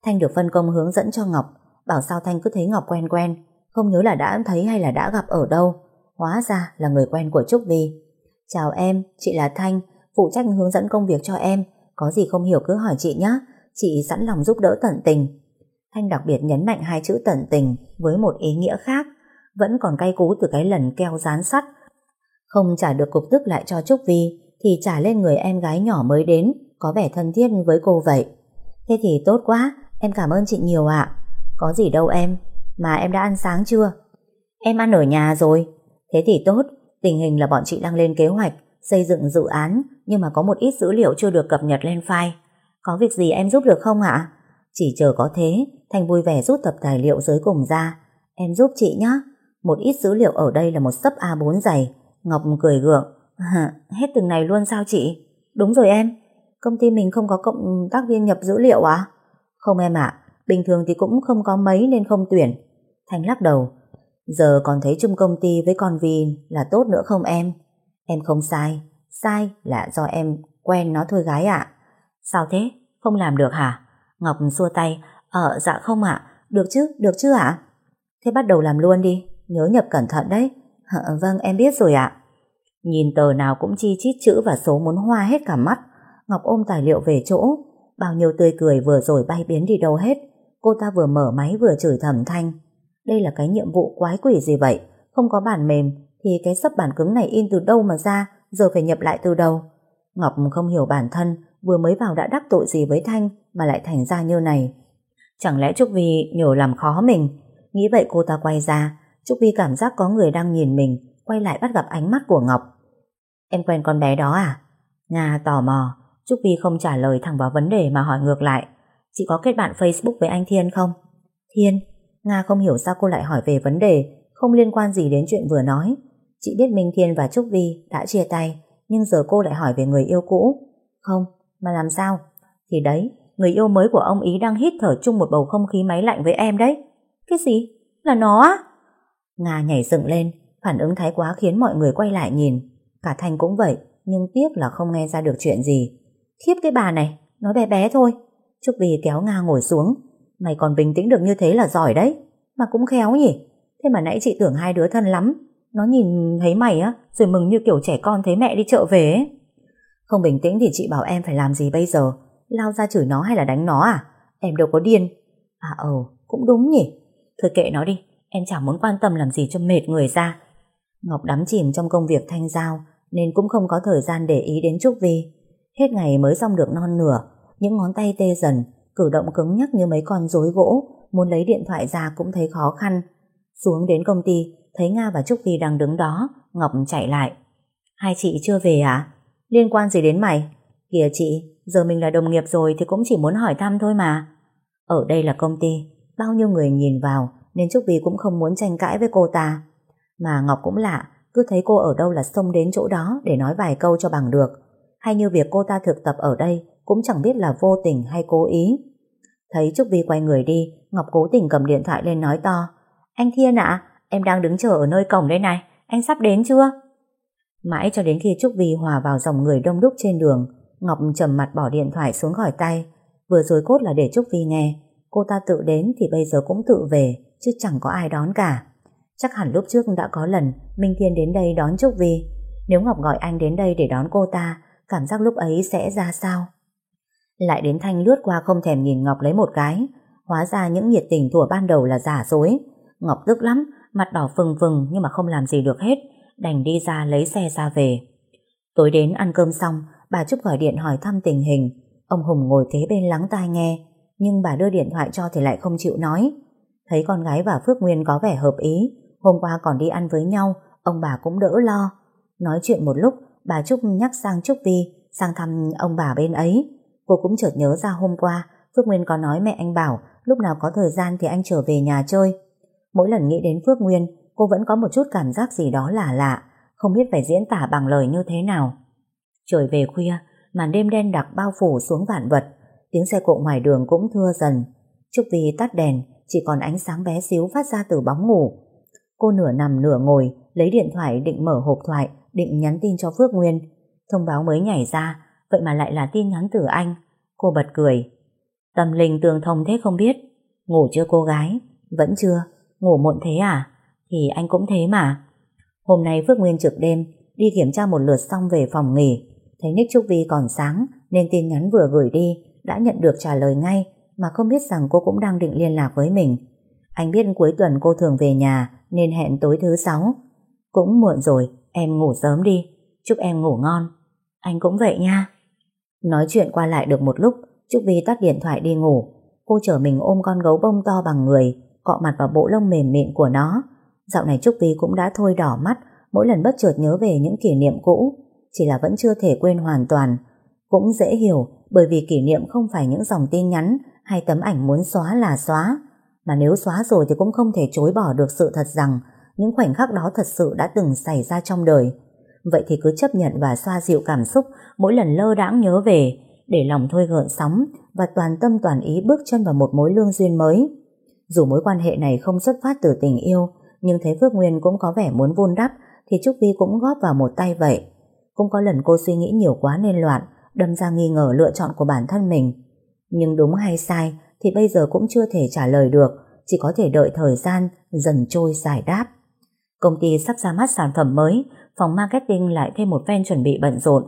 Thanh được phân công hướng dẫn cho Ngọc, bảo sao Thanh cứ thấy Ngọc quen quen, không nhớ là đã thấy hay là đã gặp ở đâu. Hóa ra là người quen của Trúc Vi. Chào em, chị là Thanh, phụ trách hướng dẫn công việc cho em. Có gì không hiểu cứ hỏi chị nhé, chị sẵn lòng giúp đỡ tận tình. Thanh đặc biệt nhấn mạnh hai chữ tận tình với một ý nghĩa khác, vẫn còn cay cú từ cái lần keo dán sắt. Không trả được cục tức lại cho Trúc Vi, thì trả lên người em gái nhỏ mới đến, có vẻ thân thiết với cô vậy. Thế thì tốt quá, em cảm ơn chị nhiều ạ. Có gì đâu em, mà em đã ăn sáng chưa? Em ăn ở nhà rồi. Thế thì tốt, tình hình là bọn chị đang lên kế hoạch xây dựng dự án nhưng mà có một ít dữ liệu chưa được cập nhật lên file. Có việc gì em giúp được không ạ? Chỉ chờ có thế, Thành vui vẻ rút tập tài liệu dưới cùng ra. Em giúp chị nhé. Một ít dữ liệu ở đây là một sấp A4 dày. Ngọc cười gượng. hết từng này luôn sao chị? Đúng rồi em. Công ty mình không có cộng tác viên nhập dữ liệu à? Không em ạ. Bình thường thì cũng không có mấy nên không tuyển. Thành lắc đầu. Giờ còn thấy chung công ty với con Vi là tốt nữa không em? Em không sai. Sai là do em quen nó thôi gái ạ. Sao thế? Không làm được hả? Ngọc xua tay. Ờ dạ không ạ. Được chứ, được chứ ạ? Thế bắt đầu làm luôn đi. Nhớ nhập cẩn thận đấy. Hờ, vâng em biết rồi ạ. Nhìn tờ nào cũng chi chít chữ và số muốn hoa hết cả mắt. Ngọc ôm tài liệu về chỗ. Bao nhiêu tươi cười vừa rồi bay biến đi đâu hết. Cô ta vừa mở máy vừa chửi thầm thanh. Đây là cái nhiệm vụ quái quỷ gì vậy? Không có bản mềm thì cái sấp bản cứng này in từ đâu mà ra giờ phải nhập lại từ đầu. Ngọc không hiểu bản thân vừa mới vào đã đắc tội gì với Thanh mà lại thành ra như này. Chẳng lẽ Trúc Vi nhổ làm khó mình? Nghĩ vậy cô ta quay ra, Trúc Vi cảm giác có người đang nhìn mình, quay lại bắt gặp ánh mắt của Ngọc. Em quen con bé đó à? Nga tò mò, Trúc Vi không trả lời thẳng vào vấn đề mà hỏi ngược lại. Chị có kết bạn Facebook với anh Thiên không? Thiên? Nga không hiểu sao cô lại hỏi về vấn đề không liên quan gì đến chuyện vừa nói. Chị biết Minh Thiên và Trúc Vi đã chia tay, nhưng giờ cô lại hỏi về người yêu cũ. Không, mà làm sao? Thì đấy, người yêu mới của ông ý đang hít thở chung một bầu không khí máy lạnh với em đấy. Cái gì? Là nó á? Nga nhảy dựng lên, phản ứng thái quá khiến mọi người quay lại nhìn. Cả Thanh cũng vậy, nhưng tiếc là không nghe ra được chuyện gì. Khiếp cái bà này, nói bé bé thôi. Trúc Vi kéo Nga ngồi xuống. Mày còn bình tĩnh được như thế là giỏi đấy. Mà cũng khéo nhỉ. Thế mà nãy chị tưởng hai đứa thân lắm. Nó nhìn thấy mày á, rồi mừng như kiểu trẻ con thấy mẹ đi chợ về ấy. Không bình tĩnh thì chị bảo em phải làm gì bây giờ? Lao ra chửi nó hay là đánh nó à? Em đâu có điên. À ờ, cũng đúng nhỉ. Thôi kệ nó đi, em chẳng muốn quan tâm làm gì cho mệt người ra. Ngọc đắm chìm trong công việc thanh giao, nên cũng không có thời gian để ý đến Trúc Vi. Hết ngày mới xong được non nửa, những ngón tay tê dần, cử động cứng nhắc như mấy con rối gỗ, muốn lấy điện thoại ra cũng thấy khó khăn. Xuống đến công ty, thấy Nga và Trúc Vi đang đứng đó, Ngọc chạy lại. Hai chị chưa về à? Liên quan gì đến mày? Kìa chị, giờ mình là đồng nghiệp rồi thì cũng chỉ muốn hỏi thăm thôi mà. Ở đây là công ty, bao nhiêu người nhìn vào nên Trúc Vi cũng không muốn tranh cãi với cô ta. Mà Ngọc cũng lạ, cứ thấy cô ở đâu là xông đến chỗ đó để nói vài câu cho bằng được. Hay như việc cô ta thực tập ở đây cũng chẳng biết là vô tình hay cố ý. Thấy Trúc Vi quay người đi, Ngọc cố tình cầm điện thoại lên nói to. Anh Thiên ạ, em đang đứng chờ ở nơi cổng đây này, anh sắp đến chưa? Mãi cho đến khi Trúc Vi hòa vào dòng người đông đúc trên đường, Ngọc trầm mặt bỏ điện thoại xuống khỏi tay. Vừa rồi cốt là để Trúc Vi nghe, cô ta tự đến thì bây giờ cũng tự về, chứ chẳng có ai đón cả. Chắc hẳn lúc trước đã có lần Minh Thiên đến đây đón Trúc Vi. Nếu Ngọc gọi anh đến đây để đón cô ta, cảm giác lúc ấy sẽ ra sao? Lại đến Thanh lướt qua không thèm nhìn Ngọc lấy một cái. Hóa ra những nhiệt tình thủa ban đầu là giả dối. Ngọc tức lắm, mặt đỏ phừng phừng nhưng mà không làm gì được hết. Đành đi ra lấy xe ra về. Tối đến ăn cơm xong, bà Trúc gọi điện hỏi thăm tình hình. Ông Hùng ngồi kế bên lắng tai nghe, nhưng bà đưa điện thoại cho thì lại không chịu nói. Thấy con gái và Phước Nguyên có vẻ hợp ý, hôm qua còn đi ăn với nhau, ông bà cũng đỡ lo. Nói chuyện một lúc, bà Trúc nhắc sang Trúc Vi sang thăm ông bà bên ấy. Cô cũng chợt nhớ ra hôm qua Phước Nguyên có nói mẹ anh bảo lúc nào có thời gian thì anh trở về nhà chơi. Mỗi lần nghĩ đến Phước Nguyên cô vẫn có một chút cảm giác gì đó lạ lạ không biết phải diễn tả bằng lời như thế nào. Trời về khuya màn đêm đen đặc bao phủ xuống vạn vật tiếng xe cộ ngoài đường cũng thưa dần. Trúc Vi tắt đèn chỉ còn ánh sáng bé xíu phát ra từ bóng ngủ. Cô nửa nằm nửa ngồi lấy điện thoại định mở hộp thoại định nhắn tin cho Phước Nguyên. Thông báo mới nhảy ra vậy mà lại là tin nhắn từ anh. Cô bật cười. Tâm linh tương thông thế không biết. Ngủ chưa cô gái? Vẫn chưa. Ngủ muộn thế à? Thì anh cũng thế mà. Hôm nay Phước Nguyên trực đêm, đi kiểm tra một lượt xong về phòng nghỉ. Thấy Nick Trúc Vi còn sáng, nên tin nhắn vừa gửi đi, đã nhận được trả lời ngay, mà không biết rằng cô cũng đang định liên lạc với mình. Anh biết cuối tuần cô thường về nhà, nên hẹn tối thứ sáu. Cũng muộn rồi, em ngủ sớm đi. Chúc em ngủ ngon. Anh cũng vậy nha. Nói chuyện qua lại được một lúc, Trúc Vi tắt điện thoại đi ngủ. Cô chở mình ôm con gấu bông to bằng người, cọ mặt vào bộ lông mềm mịn của nó. Dạo này Trúc Vi cũng đã thôi đỏ mắt, mỗi lần bất chợt nhớ về những kỷ niệm cũ, chỉ là vẫn chưa thể quên hoàn toàn. Cũng dễ hiểu, bởi vì kỷ niệm không phải những dòng tin nhắn hay tấm ảnh muốn xóa là xóa, mà nếu xóa rồi thì cũng không thể chối bỏ được sự thật rằng những khoảnh khắc đó thật sự đã từng xảy ra trong đời. Vậy thì cứ chấp nhận và xoa dịu cảm xúc mỗi lần lơ đãng nhớ về, để lòng thôi gợn sóng và toàn tâm toàn ý bước chân vào một mối lương duyên mới. Dù mối quan hệ này không xuất phát từ tình yêu, nhưng thấy Phước Nguyên cũng có vẻ muốn vun đắp, thì Trúc Vi cũng góp vào một tay vậy. Cũng có lần cô suy nghĩ nhiều quá nên loạn, đâm ra nghi ngờ lựa chọn của bản thân mình. Nhưng đúng hay sai thì bây giờ cũng chưa thể trả lời được, chỉ có thể đợi thời gian dần trôi giải đáp. Công ty sắp ra mắt sản phẩm mới, phòng marketing lại thêm một phen chuẩn bị bận rộn.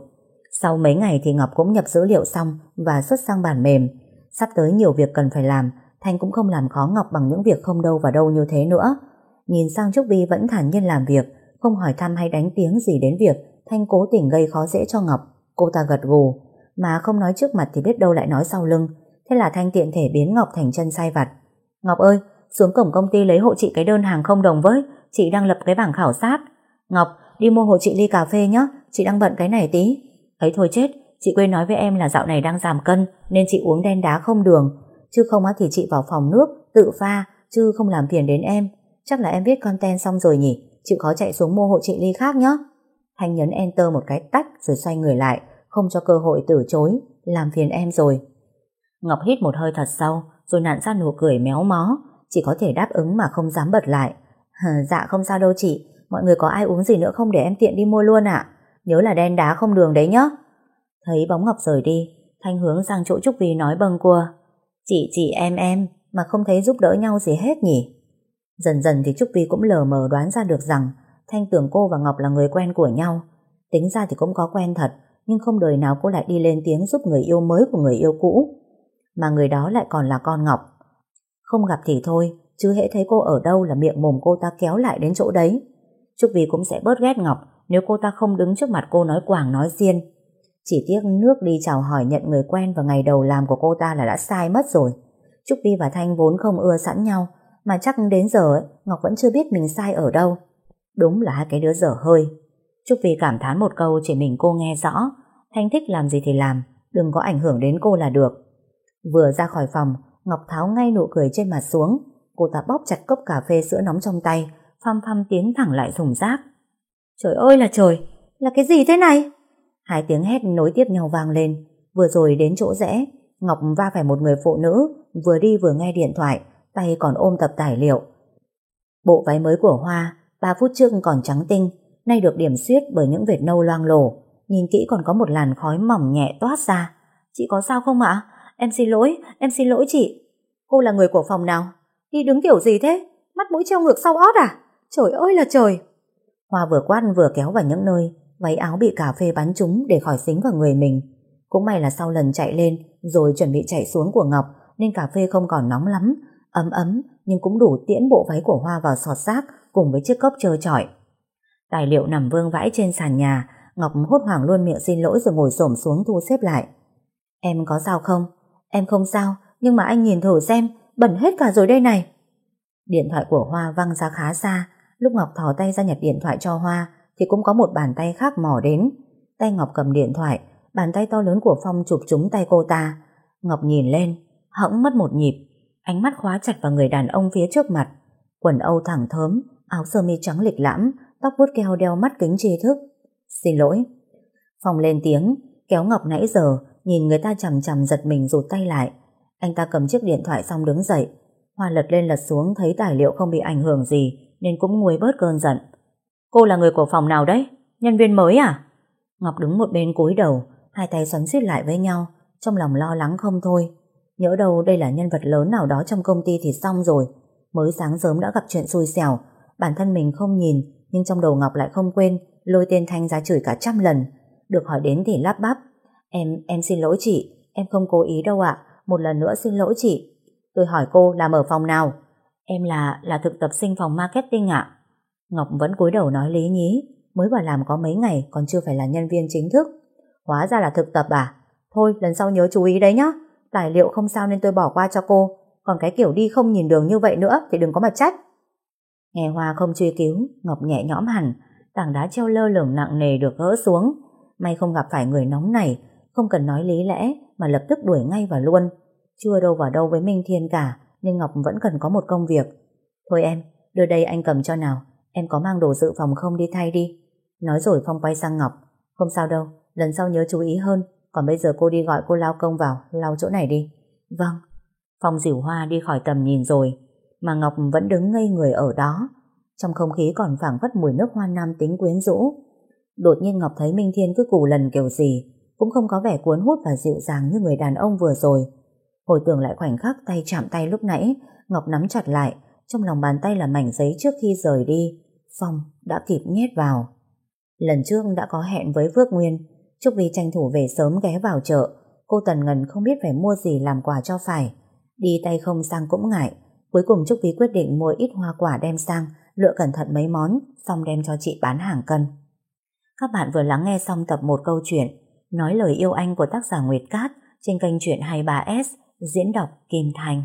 Sau mấy ngày thì Ngọc cũng nhập dữ liệu xong và xuất sang bản mềm. Sắp tới nhiều việc cần phải làm, Thanh cũng không làm khó Ngọc bằng những việc không đâu và đâu như thế nữa. Nhìn sang Trúc Vi vẫn thản nhiên làm việc, không hỏi thăm hay đánh tiếng gì đến việc Thanh cố tình gây khó dễ cho Ngọc. Cô ta gật gù, mà không nói trước mặt thì biết đâu lại nói sau lưng. Thế là Thanh tiện thể biến Ngọc thành chân sai vặt. Ngọc ơi, xuống cổng công ty lấy hộ chị cái đơn hàng không đồng với, chị đang lập cái bảng khảo sát. Ngọc, đi mua hộ chị ly cà phê nhé, chị đang bận cái này tí. Ấy thôi chết, chị quên nói với em là dạo này đang giảm cân, nên chị uống đen đá không đường. Chứ không á thì chị vào phòng nước, tự pha, chứ không làm phiền đến em. Chắc là em viết content xong rồi nhỉ, chịu khó chạy xuống mua hộ chị ly khác nhé. Thanh nhấn enter một cái tách rồi xoay người lại, không cho cơ hội từ chối, làm phiền em rồi. Ngọc hít một hơi thật sâu, rồi nặn ra nụ cười méo mó, chỉ có thể đáp ứng mà không dám bật lại. Dạ không sao đâu chị, mọi người có ai uống gì nữa không để em tiện đi mua luôn ạ? Nhớ là đen đá không đường đấy nhá. Thấy bóng Ngọc rời đi, Thanh hướng sang chỗ Trúc Vi nói bâng cua. Chị chị em em, mà không thấy giúp đỡ nhau gì hết nhỉ? Dần dần thì Trúc Vi cũng lờ mờ đoán ra được rằng Thanh tưởng cô và Ngọc là người quen của nhau. Tính ra thì cũng có quen thật, nhưng không đời nào cô lại đi lên tiếng giúp người yêu mới của người yêu cũ. Mà người đó lại còn là con Ngọc. Không gặp thì thôi, chứ hễ thấy cô ở đâu là miệng mồm cô ta kéo lại đến chỗ đấy. Trúc Vi cũng sẽ bớt ghét Ngọc nếu cô ta không đứng trước mặt cô nói quảng nói riêng. Chỉ tiếc nước đi chào hỏi nhận người quen vào ngày đầu làm của cô ta là đã sai mất rồi. Trúc Vi và Thanh vốn không ưa sẵn nhau, mà chắc đến giờ ấy, Ngọc vẫn chưa biết mình sai ở đâu. Đúng là hai cái đứa dở hơi. Trúc Vi cảm thán một câu chỉ mình cô nghe rõ. Thanh thích làm gì thì làm, đừng có ảnh hưởng đến cô là được. Vừa ra khỏi phòng, Ngọc tháo ngay nụ cười trên mặt xuống. Cô ta bóp chặt cốc cà phê sữa nóng trong tay, phăm phăm tiến thẳng lại thùng rác. Trời ơi là trời, là cái gì thế này? Hai tiếng hét nối tiếp nhau vang lên. Vừa rồi đến chỗ rẽ, Ngọc va phải một người phụ nữ, vừa đi vừa nghe điện thoại, tay còn ôm tập tài liệu. Bộ váy mới của Hoa, 3 phút trước còn trắng tinh, nay được điểm xuyết bởi những vệt nâu loang lổ. Nhìn kỹ còn có một làn khói mỏng nhẹ toát ra. Chị có sao không ạ? Em xin lỗi, em xin lỗi chị. Cô là người của phòng nào? Đi đứng kiểu gì thế? Mắt mũi treo ngược sau ót à? Trời ơi là trời! Hoa vừa quát vừa kéo vào những nơi, váy áo bị cà phê bắn trúng để khỏi dính vào người mình. Cũng may là sau lần chạy lên, rồi chuẩn bị chạy xuống của Ngọc, nên cà phê không còn nóng lắm, ấm ấm nhưng cũng đủ tiễn bộ váy của Hoa vào sọt rác cùng với chiếc cốc trơ trọi. Tài liệu nằm vương vãi trên sàn nhà, Ngọc hốt hoảng luôn miệng xin lỗi rồi ngồi xổm xuống thu xếp lại. Em có sao không? Em không sao, nhưng mà anh nhìn thử xem, bẩn hết cả rồi đây này. Điện thoại của Hoa văng ra khá xa, lúc Ngọc thò tay ra nhặt điện thoại cho Hoa, thì cũng có một bàn tay khác mò đến. Tay Ngọc cầm điện thoại, bàn tay to lớn của Phong chụp trúng tay cô ta. Ngọc nhìn lên, hẫng mất một nhịp, ánh mắt khóa chặt vào người đàn ông phía trước mặt. Quần âu thẳng thớm, áo sơ mi trắng lịch lãm, tóc vuốt keo đeo mắt kính tri thức. Xin lỗi. Phong lên tiếng, kéo Ngọc nãy giờ, nhìn người ta chầm chầm giật mình rụt tay lại. Anh ta cầm chiếc điện thoại xong đứng dậy. Hoa lật lên lật xuống thấy tài liệu không bị ảnh hưởng gì, nên cũng nguôi bớt cơn giận. Cô là người của phòng nào đấy? Nhân viên mới à? Ngọc đứng một bên cúi đầu, hai tay xoắn xít lại với nhau, trong lòng lo lắng không thôi. Nhỡ đâu đây là nhân vật lớn nào đó trong công ty thì xong rồi. Mới sáng sớm đã gặp chuyện xui xẻo, bản thân mình không nhìn, nhưng trong đầu Ngọc lại không quên, lôi tên Thanh ra chửi cả trăm lần. Được hỏi đến thì lắp bắp. Em, em xin lỗi chị, em không cố ý đâu ạ, một lần nữa xin lỗi chị. Tôi hỏi cô làm ở phòng nào? Em là, là thực tập sinh phòng marketing ạ. Ngọc vẫn cúi đầu nói lý nhí, mới vào làm có mấy ngày còn chưa phải là nhân viên chính thức. Hóa ra là thực tập à? Thôi lần sau nhớ chú ý đấy nhá. Tài liệu không sao nên tôi bỏ qua cho cô. Còn cái kiểu đi không nhìn đường như vậy nữa thì đừng có mà trách. Nghe Hoa không truy cứu, Ngọc nhẹ nhõm hẳn, tảng đá treo lơ lửng nặng nề được gỡ xuống. May không gặp phải người nóng này, không cần nói lý lẽ mà lập tức đuổi ngay vào luôn. Chưa đâu vào đâu với Minh Thiên cả, nên Ngọc vẫn cần có một công việc. Thôi em, đưa đây anh cầm cho nào, em có mang đồ dự phòng không đi thay đi. Nói rồi Phong quay sang Ngọc, không sao đâu, lần sau nhớ chú ý hơn, còn bây giờ cô đi gọi cô lao công vào, lau chỗ này đi. Vâng. Phong dỉu hoa đi khỏi tầm nhìn rồi, mà Ngọc vẫn đứng ngây người ở đó. Trong không khí còn phảng phất mùi nước hoa nam tính quyến rũ. Đột nhiên Ngọc thấy Minh Thiên cứ cù lần kiểu gì, cũng không có vẻ cuốn hút và dịu dàng như người đàn ông vừa rồi. Hồi tưởng lại khoảnh khắc tay chạm tay lúc nãy, Ngọc nắm chặt lại, trong lòng bàn tay là mảnh giấy trước khi rời đi. Phong đã kịp nhét vào. Lần trước đã có hẹn với Phước Nguyên, Trúc Vi tranh thủ về sớm ghé vào chợ, cô Tần Ngân không biết phải mua gì làm quà cho phải. Đi tay không sang cũng ngại, cuối cùng Trúc ví quyết định mua ít hoa quả đem sang, lựa cẩn thận mấy món, xong đem cho chị bán hàng cân. Các bạn vừa lắng nghe xong tập một câu chuyện Nói lời yêu anh của tác giả Nguyệt Cát trên kênh Chuyện 23S Diễn đọc Kim Thành